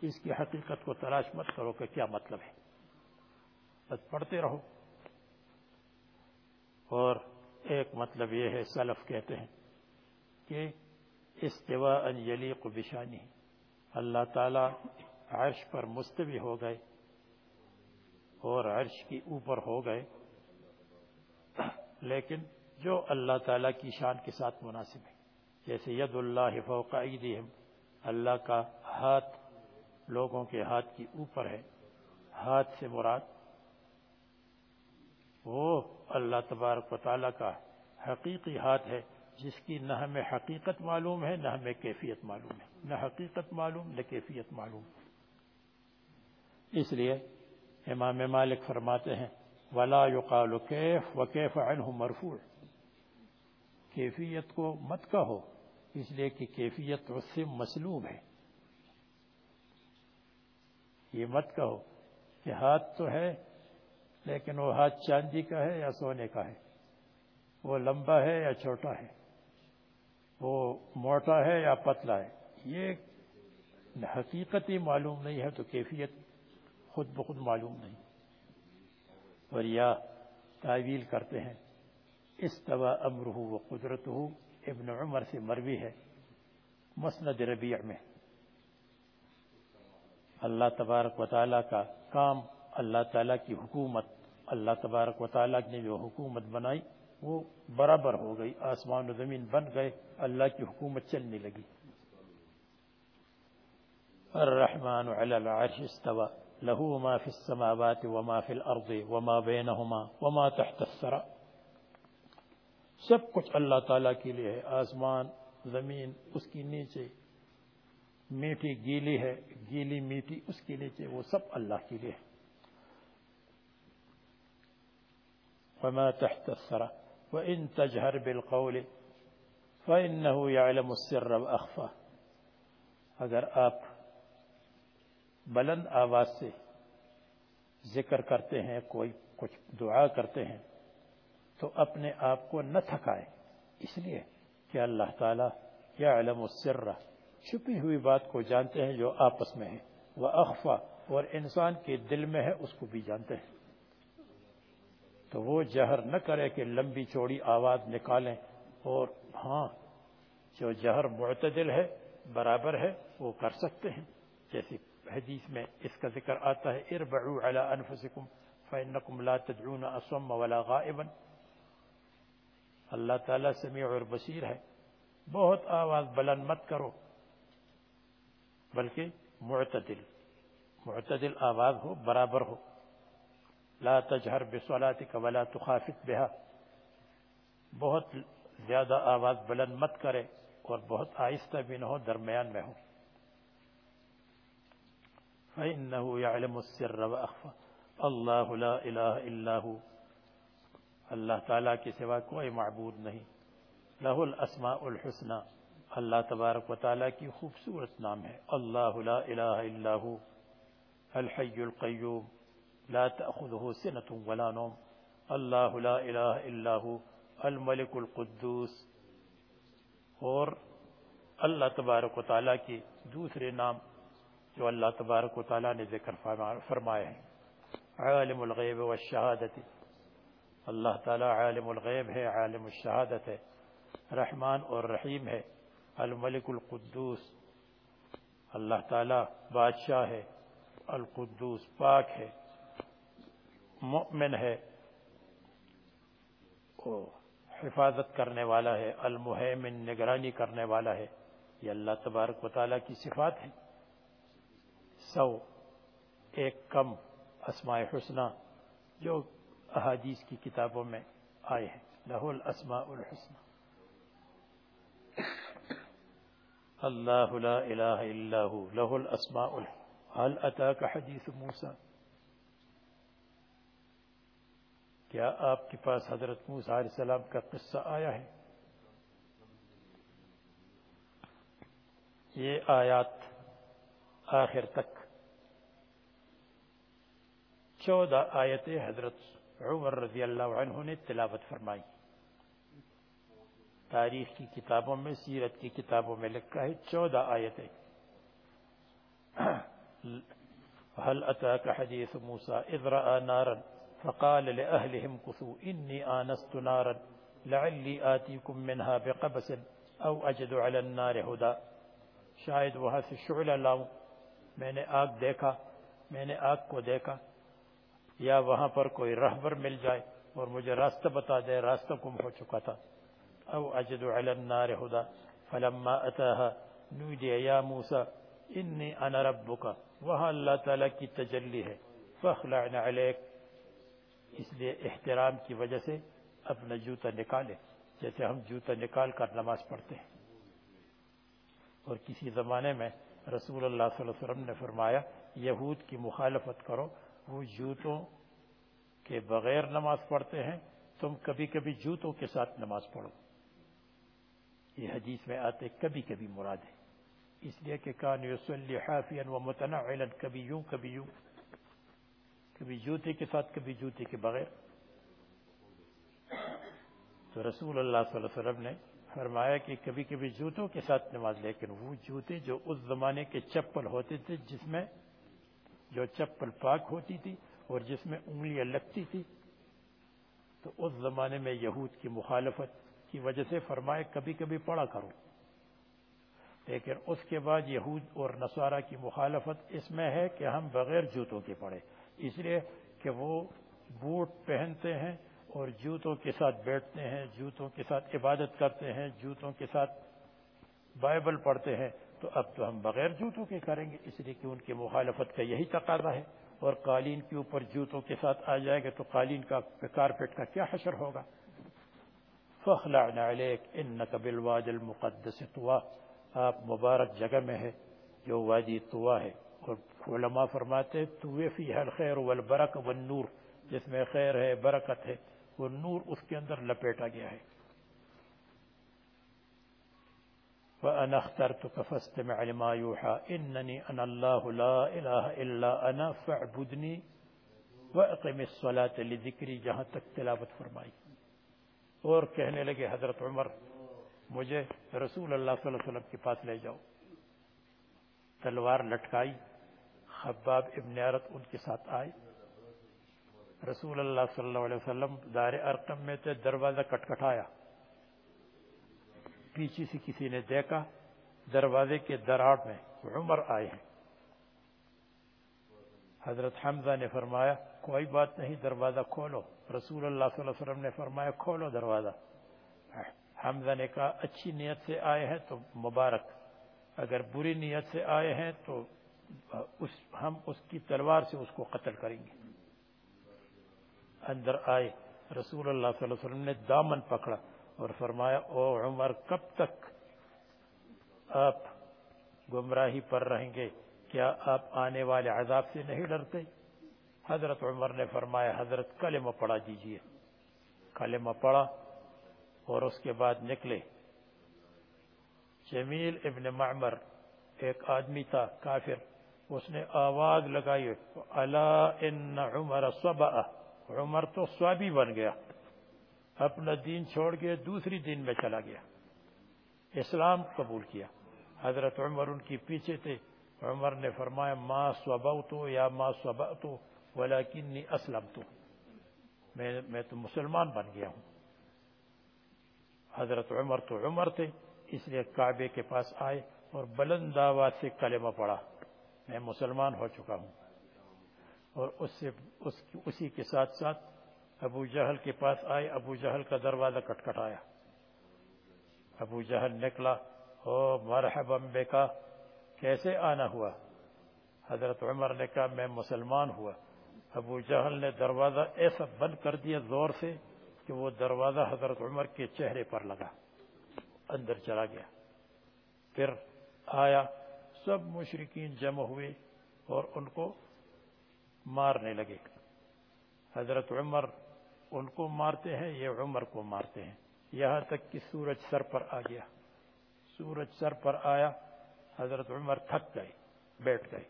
اس کی حقیقت کو تلاش مت کرو کہ کیا مطلب ہے۔ بس پڑھتے رہو۔ اور ایک مطلب یہ ہے، سلف کہتے ہیں کہ استوا ان یلیق بشانی اللہ تعالی عرش پر مستوی ہو گئے اور عرش کی اوپر ہو گئے، لیکن جو اللہ تعالی کی شان کے ساتھ مناسب ہے، جیسے ید اللہ فوق ایدیہم، اللہ کا ہاتھ لوگوں کے ہاتھ کی اوپر ہے، ہاتھ سے مراد وہ اللہ تبارک و تعالیٰ کا حقیقی ہاتھ ہے، جس کی نہ ہمیں حقیقت معلوم ہے، نہ ہمیں کیفیت معلوم ہے۔ نہ حقیقت معلوم، نہ کیفیت معلوم۔ اس لیے امام مالک فرماتے ہیں، ولا يقال كيف وكيف عنه مرفوع۔ کیفیت کو مت کہو، اس لیے کہ کیفیت اس سے مسلوب ہے۔ یہ مت کہو کہ ہاتھ تو ہے لیکن وہ ہاتھ چاندی کا ہے یا سونے کا ہے؟ وہ لمبا ہے یا چھوٹا ہے؟ وہ موٹا ہے یا پتلا ہے؟ یہ حقیقت ہی معلوم نہیں ہے تو کیفیت خود بخود معلوم نہیں۔ اور یا تعویل کرتے ہیں استوا امرہ و قدرت ابن عمر سے مروی ہے مسند ربیع میں۔ اللہ تبارک و تعالیٰ کا کام اللہ تعالیٰ کی حکومت اللہ تبارک و تعالیٰ نے جو حکومت بنائی وہ برابر ہو گئی، آسمان و زمین بن گئے، اللہ کی حکومت چلنے لگی۔ الرحمن علی العرش استوى، له ما في السماوات وما في الارض وما بينهما وما تحت الثرى۔ سب کچھ اللہ تعالیٰ کے لیے ہے، آسمان، زمین اس کی نیچے، میٹھی گیلی ہے، گیلی میٹھی اس کے نیچے، وہ سب اللہ کے لیے ہے۔ وما تحت الثرى. وإن تجهر بالقول فإنه يعلم السر وأخفى. اگر آپ بلند آواز سے ذکر کرتے ہیں، کوئی کچھ دعا کرتے ہیں، تو اپنے آپ کو نہ تھکائے اس لیے کہ اللہ تعالیٰ یا علم السر۔ چھپی ہوئی بات کو جانتے ہیں جو آپس میں ہے وہ اخفا اور انسان کے دل میں ہے، اس کو بھی جانتے ہیں۔ تو وہ جہر نہ کرے کہ لمبی چوڑی آواز نکالیں اور ہاں جو جہر معتدل ہے، برابر ہے، وہ کر سکتے ہیں۔ جیسے حدیث میں اس کا ذکر آتا ہے، اربعو علی انفسکم فإنکم لا تدعون اصم ولا غائبا اللہ تعالیٰ سمیع اور بصیر ہے۔ بہت آواز بلند مت کرو، بلکہ معتدل معتدل آواز ہو، برابر ہو۔ لا تجہر بصلاتک ولا تخافت بها بہت زیادہ آواز بلند مت کرے اور بہت آہستہ بھی نہ ہو، درمیان میں ہو۔ فإنه يعلم السر وأخفى۔ الله لا إله إلا اللہ تعالیٰ کے سوا کوئی معبود نہیں۔ لہ الاسماء الحسنى۔ اللہ تبارک و تعالیٰ کی خوبصورت نام ہے۔ اللہ لا الہ الا هو۔ الحی القیوم لا تأخذه سنة ولا نوم. اللہ لا الہ الا هو الملک القدوس. اور اللہ تبارک و تعالیٰ کی دوسرے نام جو اللہ تبارک و تعالیٰ نے ذکر فرمائے ہیں. عالم الغیب والشہادت. اللہ تعالی عالم الغیب ہے، عالم الشہادت ہے. رحمان اور رحیم ہے، الملک القدوس. اللہ تعالی بادشاہ ہے، القدوس پاک ہے. مؤمن ہے حفاظت کرنے والا ہے المحیمن نگرانی کرنے والا ہے۔ یہ اللہ تبارک و تعالیٰ کی صفات ہے سو، ایک کم اسماء حسنہ جو احادیث کی کتابوں میں آئے ہیں۔ لہو الاسماء الحسنہ۔ اللہ لا الہ الا ہو، لہو الاسماء الحسنہ۔ حل اتاک حدیث موسیٰ؟ کیا آپ کے پاس حضرت موسیٰ علیہ السلام کا قصہ آیا ہے؟ یہ آیات آخر تک۔ چودہ آیتیں حضرت عمر رضی اللہ عنہ نے تلاوت فرمائی۔ تاریخ کی کتابوں میں، سیرت کی کتابوں میں لکھا ہے چودہ آیتیں۔ هل أتاك حديث موسى إذ رأى نارا؟ فقال لأهلهم كثوا، إني آنست نارا لعلي آتيكم منها بقبس أو أجد على النار هدى. شاید وہاں سے شعلہ لاؤں، میں نے آگ دیکھا، میں نے آگ کو دیکھا، یا وہاں پر کوئی رہبر مل جائے اور مجھے راستہ بتا دے، راستہ گم ہو چکا تھا۔ او اجد علی النار ہدا فلما اتاها نودی یا موسیٰ انی انا ربک وہاں اللہ تعالیٰ کی تجلی ہے فخلعن علیک اس لیے احترام کی وجہ سے اپنا جوتا نکالے جیسے ہم جوتا نکال کر نماز پڑھتے ہیں۔ اور کسی زمانے میں رسول اللہ صلی اللہ علیہ وسلم نے فرمایا، یہود کی مخالفت کرو، وہ جوتوں کے بغیر نماز پڑھتے ہیں، تم کبھی کبھی جوتوں کے ساتھ نماز پڑھو۔ یہ حدیث میں آتے کبھی کبھی مراد ہے۔ اس لیے کہ کان یصلی حافیا و متنعلا کبھی یوں کبھی یوں۔ کبھی جوتے کے ساتھ، کبھی جوتے کے بغیر۔ تو رسول اللہ صلی اللہ علیہ وسلم نے فرمایا کہ کبھی کبھی جوتوں کے ساتھ نماز، لیکن وہ جوتے جو اس زمانے کے چپل ہوتے تھے، جس میں جو چپل پاک ہوتی تھی اور جس میں انگلیاں لگتی تھی، تو اس زمانے میں یہود کی مخالفت کی وجہ سے فرمائے کبھی کبھی پڑا کرو۔ لیکن اس کے بعد یہود اور نصارہ کی مخالفت اس میں ہے کہ ہم بغیر جوتوں کے پڑھے۔ اس لیے کہ وہ بوٹ پہنتے ہیں اور جوتوں کے ساتھ بیٹھتے ہیں، جوتوں کے ساتھ عبادت کرتے ہیں، جوتوں کے ساتھ بائبل پڑھتے ہیں۔ تو اب تو ہم بغیر جوتوں کے کریں گے، اس لیے کہ ان کی مخالفت کا یہی تقاضا ہے۔ اور قالین کے اوپر جوتوں کے ساتھ آ جائے گا تو قالین کا کارپیٹ کا کیا حشر ہوگا؟ فخلعنا علیک انکا بالواد المقدس طوا آپ مبارک جگہ میں ہے جو وادی طوا ہے۔ علماء فرماتے توے فی الخیر والبرک والنور، جس میں خیر ہے، برکت ہے، وہ نور اس کے اندر لپیٹا گیا ہے۔ وَأَنَا اخْتَرْتُكَ فَاسْتَمِعْ لِمَا يُوحَى، إِنَّنِي أَنَا اللَّهُ لَا إِلَهَ إِلَّا أَنَا فَاعْبُدْنِي وَأَقِمِ الصَّلَاةَ لِذِكْرِي جہاں تک تلاوت فرمائی۔ اور کہنے لگے، حضرت عمر، مجھے رسول اللہ صلی اللہ علیہ وسلم کے پاس لے جاؤ۔ تلوار لٹکائی۔ خباب ابن عرت ان کے ساتھ آئے۔ رسول اللہ صلی اللہ علیہ وسلم دار ارقم میں تھے، دروازہ کٹکھٹایا۔ پیچھے سے کسی نے دیکھا، دروازے کے دراڑ میں عمر آئے ہیں۔ حضرت حمزہ نے فرمایا، کوئی بات نہیں، دروازہ کھولو۔ رسول اللہ صلی اللہ علیہ وسلم نے فرمایا، کھولو دروازہ۔ حمزہ نے کہا، اچھی نیت سے آئے ہیں تو مبارک۔ اگر بری نیت سے آئے ہیں تو اس ہم اس کی تلوار سے اس کو قتل کریں گے۔ اندر آئے، رسول اللہ صلی اللہ علیہ وسلم نے دامن پکڑا اور فرمایا، او عمر، کب تک آپ گمراہی پر رہیں گے؟ کیا آپ آنے والے عذاب سے نہیں ڈرتے؟ حضرت عمر نے فرمایا، حضرت، کلمہ پڑھا دیجیے۔ کلمہ پڑھا اور اس کے بعد نکلے۔ جمیل ابن معمر ایک آدمی تھا، کافر۔ اس نے آواز لگائی اللہ ان عمر صبا. عمر تو سوابی بن گیا۔ اپنا دین چھوڑ کے دوسری دین میں چلا گیا۔ اسلام قبول کیا۔ حضرت عمر ان کی پیچھے تھے۔ عمر نے فرمایا، ما سوبا تو یا ما سوبا تو ولیکنی اسلم تو میں تو مسلمان بن گیا ہوں۔ حضرت عمر تو عمر تھے، اس لیے کعبے کے پاس آئے اور بلند آواز سے کلمہ پڑا میں مسلمان ہو چکا ہوں۔ اور اس سے، اس اسی کے ساتھ ساتھ ابو جہل کے پاس آئے۔ ابو جہل کا دروازہ کٹ آیا ابو جہل نکلا۔ او مرحبا کا کیسے آنا ہوا؟ حضرت عمر نے کہا، میں مسلمان ہوا۔ ابو جہل نے دروازہ ایسا بند کر دیا زور سے کہ وہ دروازہ حضرت عمر کے چہرے پر لگا، اندر چلا گیا۔ پھر آیا۔ سب مشرقین جمع ہوئے اور ان کو مارنے لگے۔ حضرت عمر ان کو مارتے ہیں، یہ عمر کو مارتے ہیں۔ یہاں تک کہ سورج سر پر آ گیا۔ سورج سر پر آیا، حضرت عمر تھک گئے، بیٹھ گئے۔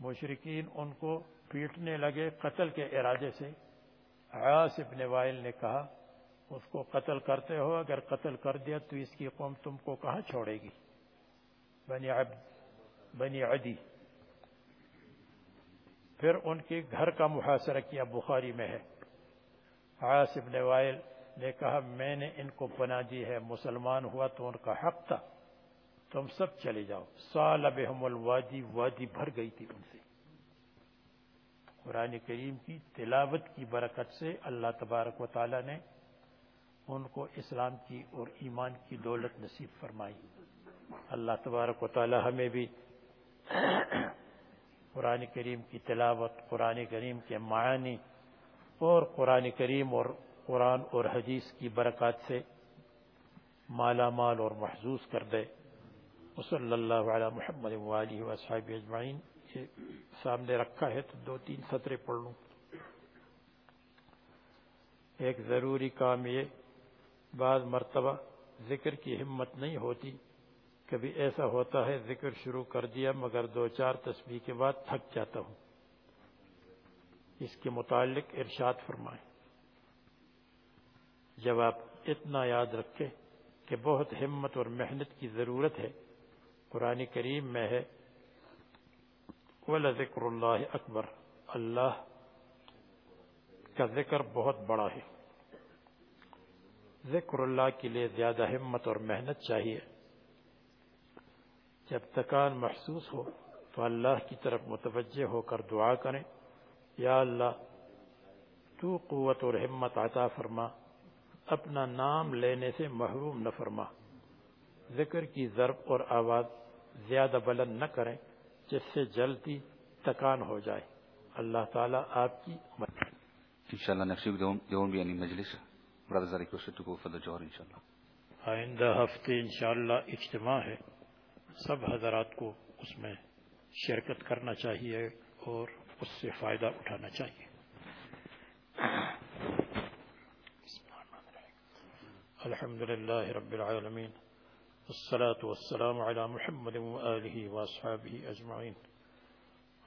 مشرقین ان کو پیٹنے لگے قتل کے ارادے سے۔ عاص ابن وائل نے کہا، اس کو قتل کرتے ہو، اگر قتل کر دیا تو اس کی قوم تم کو کہاں چھوڑے گی؟ بنی عبد، بنی عدی۔ پھر ان کے گھر کا محاصرہ کیا بخاری میں ہے۔ عاص ابن وائل نے کہا، میں نے ان کو پناہ دی ہے، مسلمان ہوا تو ان کا حق تھا۔ تم سب چلے جاؤ۔ سال بہم الوادی، وادی بھر گئی تھی ان سے۔ قرآن کریم کی تلاوت کی برکت سے اللہ تبارک و تعالی نے ان کو اسلام کی اور ایمان کی دولت نصیب فرمائی۔ اللہ تبارک و تعالی ہمیں بھی قرآن کریم کی تلاوت، قرآن کریم کے معانی اور قرآن کریم اور قرآن اور حدیث کی برکات سے مالا مال اور محظوظ کر دے۔ وصلی اللہ علی محمد والی وصحاب اجمعین۔ یہ سامنے رکھا ہے تو دو تین سطرے پڑھ لوں۔ ایک ضروری کام یہ، بعض مرتبہ ذکر کی ہمت نہیں ہوتی۔ کبھی ایسا ہوتا ہے، ذکر شروع کر دیا مگر دو چار تسبیح کے بعد تھک جاتا ہوں۔ اس کے متعلق ارشاد فرمائیں۔ جب آپ اتنا یاد رکھیں کہ بہت ہمت اور محنت کی ضرورت ہے، قرآن کریم میں ہے ذکر اللہ اکبر اللہ کا ذکر بہت بڑا ہے۔ ذکر اللہ کے لیے زیادہ ہمت اور محنت چاہیے۔ جب تکان محسوس ہو تو اللہ کی طرف متوجہ ہو کر دعا کریں۔ یا اللہ تو قوت اور ہمت عطا فرما اپنا نام لینے سے محروم نہ فرما۔ ذکر کی ضرب اور آواز زیادہ بلند نہ کریں جس سے جلدی تکان ہو جائے۔ اللہ تعالیٰ آپ کی آئندہ ہفتے انشاءاللہ اجتماع ہے۔ سب حضرات کو اس میں شرکت کرنا چاہیے اور اس سے فائدہ اٹھانا چاہیے۔ الحمد للہ رب العالمین۔ والصلاة والسلام على محمد وآله وأصحابه أجمعين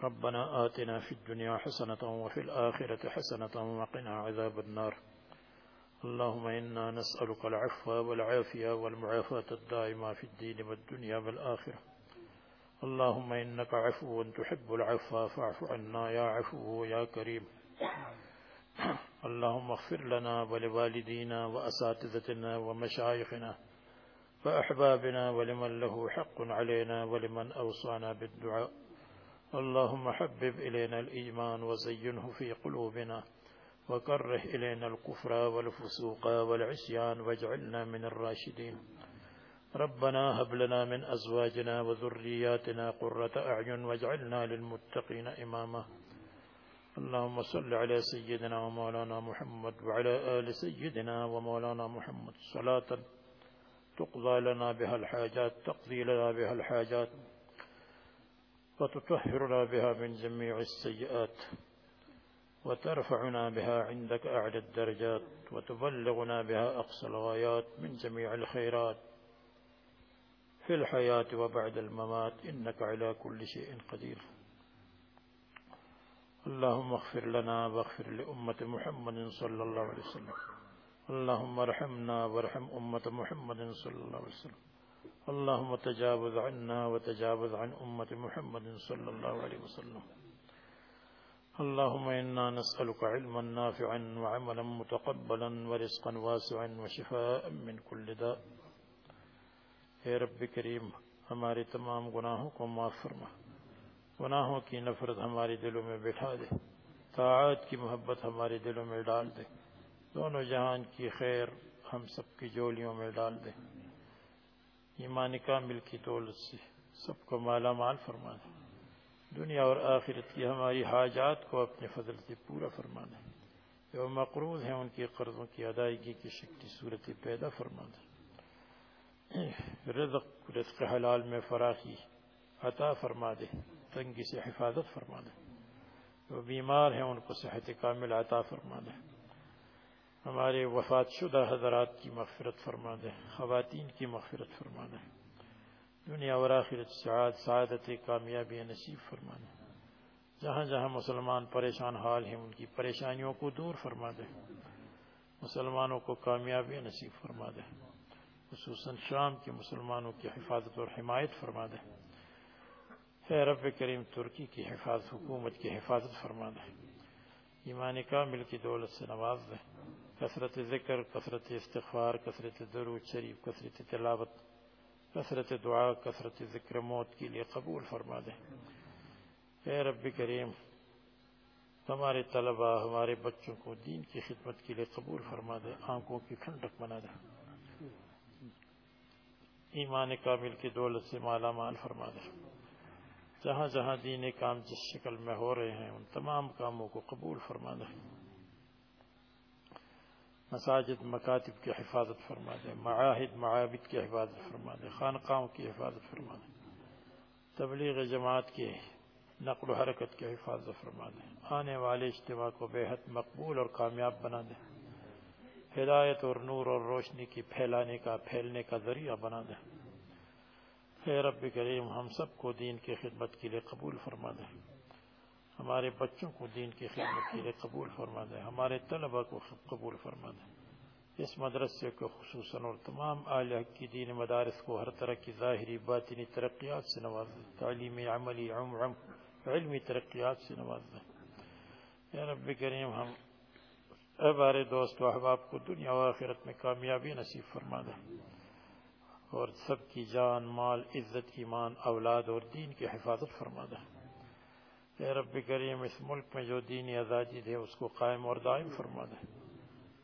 ربنا آتنا في الدنيا حسنة وفي الآخرة حسنة وقنا عذاب النار۔ اللهم إنا نسألك العفو والعافية والمعافاة الدائمة في الدين والدنيا والآخرة. اللهم إنك عفو تحب العفو فاعف عنا يا عفو يا كريم. اللهم اغفر لنا ولوالدينا وأساتذتنا ومشايخنا وأحبابنا ولمن له حق علينا ولمن أوصانا بالدعاء. اللهم حبب إلينا الإيمان وزينه في قلوبنا. وكره إلينا الكفر والفسوق والعصيان واجعلنا من الراشدين. ربنا هب لنا من أزواجنا وذرياتنا قرة أعين واجعلنا للمتقين إماما. اللهم صل على سيدنا ومولانا محمد وعلى آل سيدنا ومولانا محمد. صلاة تقضى لنا بها الحاجات تقضي لنا بها الحاجات وتطهرنا بها من جميع السيئات. وترفعنا بها عندك أعلى الدرجات وتبلغنا بها أقصى الغايات من جميع الخيرات. في الحياة وبعد الممات إنك على كل شيء قدير. اللهم اغفر لنا واغفر لأمة محمد صلى الله عليه وسلم. اللهم ارحمنا وارحم أمة محمد صلى الله عليه وسلم. اللهم تجاوز عنا وتجاوز عن أمة محمد صلى الله عليه وسلم. اللهم إنا نسألك علما نافعا وعملا متقبلا ورزقا واسعا وشفاء من كل داء. اے رب کریم، ہمارے تمام گناہوں کو معاف فرما۔ گناہوں کی نفرت ہمارے دلوں میں بٹھا دے۔ طاعت کی محبت ہمارے دلوں میں ڈال دے۔ دونوں جہان کی خیر ہم سب کی جولیوں میں ڈال دے۔ ایمان کامل کی دولت سے سب کو مالا مال فرما دے۔ دنیا اور آخرت کی ہماری حاجات کو اپنے فضل سے پورا فرما دے جو مقروض ہیں ان کے قرضوں کی ادائیگی کی شکلی صورت پیدا فرما رزق رزق حلال میں فراخی عطا فرما دے تنگی سے حفاظت فرما دے جو بیمار ہیں ان کو صحت کامل عطا فرما دے ہمارے وفات شدہ حضرات کی مغفرت فرما دے خواتین کی مغفرت فرما دے دنیا اور آخرت سعاد سعادت، کامیابی، نصیب فرما دے جہاں جہاں مسلمان پریشان حال ہیں، ان کی پریشانیوں کو دور فرما دے۔ مسلمانوں کو کامیابی، نصیب فرما دے۔ خصوصاً شام کے مسلمانوں کی حفاظت اور حمایت فرما دے۔ اے رب کریم، ترکی کی حفاظت، حکومت کی حفاظت فرما دے۔ ایمان کامل کی دولت سے نواز دے۔ کثرت ذکر، کثرت استغفار، کثرت درود شریف، کثرت تلاوت کثرت دعا، کثرت ذکر موت کے لیے قبول فرما دے اے رب کریم، ہمارے طلبہ، ہمارے بچوں کو دین کی خدمت کے لیے قبول فرما دے آنکھوں کی کھنڈک بنا دے ایمان کامل کی دولت سے مالا مال فرما دے جہاں جہاں دین کام جس شکل میں ہو رہے ہیں، ان تمام کاموں کو قبول فرما دے مساجد، مکاتب کی حفاظت فرما دے، معاہد، معابد کی حفاظت فرما دے، خانقاہوں کی حفاظت فرما دے، تبلیغ جماعت کی نقل و حرکت کی حفاظت فرما دے، آنے والے اجتماع کو بے حد مقبول اور کامیاب بنا دے، ہدایت اور نور اور روشنی کی پھیلانے کا، پھیلنے کا ذریعہ بنا دے۔ اے رب کریم، ہم سب کو دین کی خدمت کے لیے قبول فرما دے۔ ہمارے بچوں کو دین کی خدمت کے لیے قبول فرما دے ہمارے طلبہ کو قبول فرما دے اس مدرسے کو خصوصاً اور تمام اعلی کی دین مدارس کو ہر طرح کی ظاہری باطنی ترقیات سے نواز دے تعلیمی عملی عم عم علمی ترقیات سے نواز دے اے رب کریم، ہم اے بارے دوست و احباب کو دنیا و آخرت میں کامیابی نصیب فرما دے اور سب کی جان، مال، عزت، ایمان، اولاد اور دین کی حفاظت فرما دے اے رب کریم، اس ملک میں جو دینی آزادی دے، اس کو قائم اور دائم فرما دے۔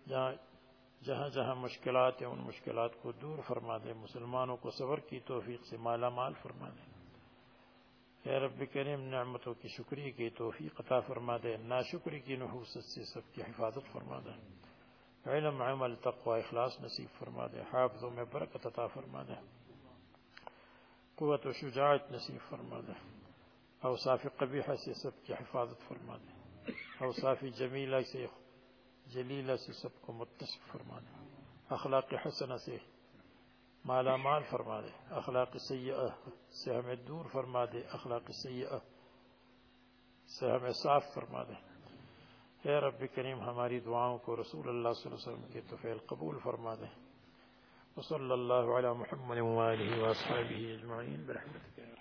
جہاں جہاں جہاں مشکلات ہیں، ان مشکلات کو دور فرما دے۔ مسلمانوں کو صبر کی توفیق سے مالا مال فرما دے۔ اے رب کریم، نعمتوں کی شکری کی توفیق عطا فرما دے۔ ناشکری کی نحوست سے سب کی حفاظت فرما دے۔ علم، عمل، تقوی، اخلاص نصیب فرما دے۔ حافظوں میں برکت عطا فرما دے۔ قوت و شجاعت نصیب فرما دے۔ اوصاف قبیحہ سے سب کی حفاظت فرما دے اوصاف جمیلہ سے جلیلہ سے سب کو متصف فرما دے اخلاق حسنہ سے مالا مال فرما دے اخلاق سیئہ سے ہمیں دور فرما دے اخلاق سیئہ سے ہمیں صاف فرما دے اے رب کریم، ہماری دعاؤں کو رسول اللہ صلی اللہ علیہ وسلم کے تفیل قبول فرما دے وصلی اللہ علی محمد وآلہ وآصحابہ اجمعین برحمتک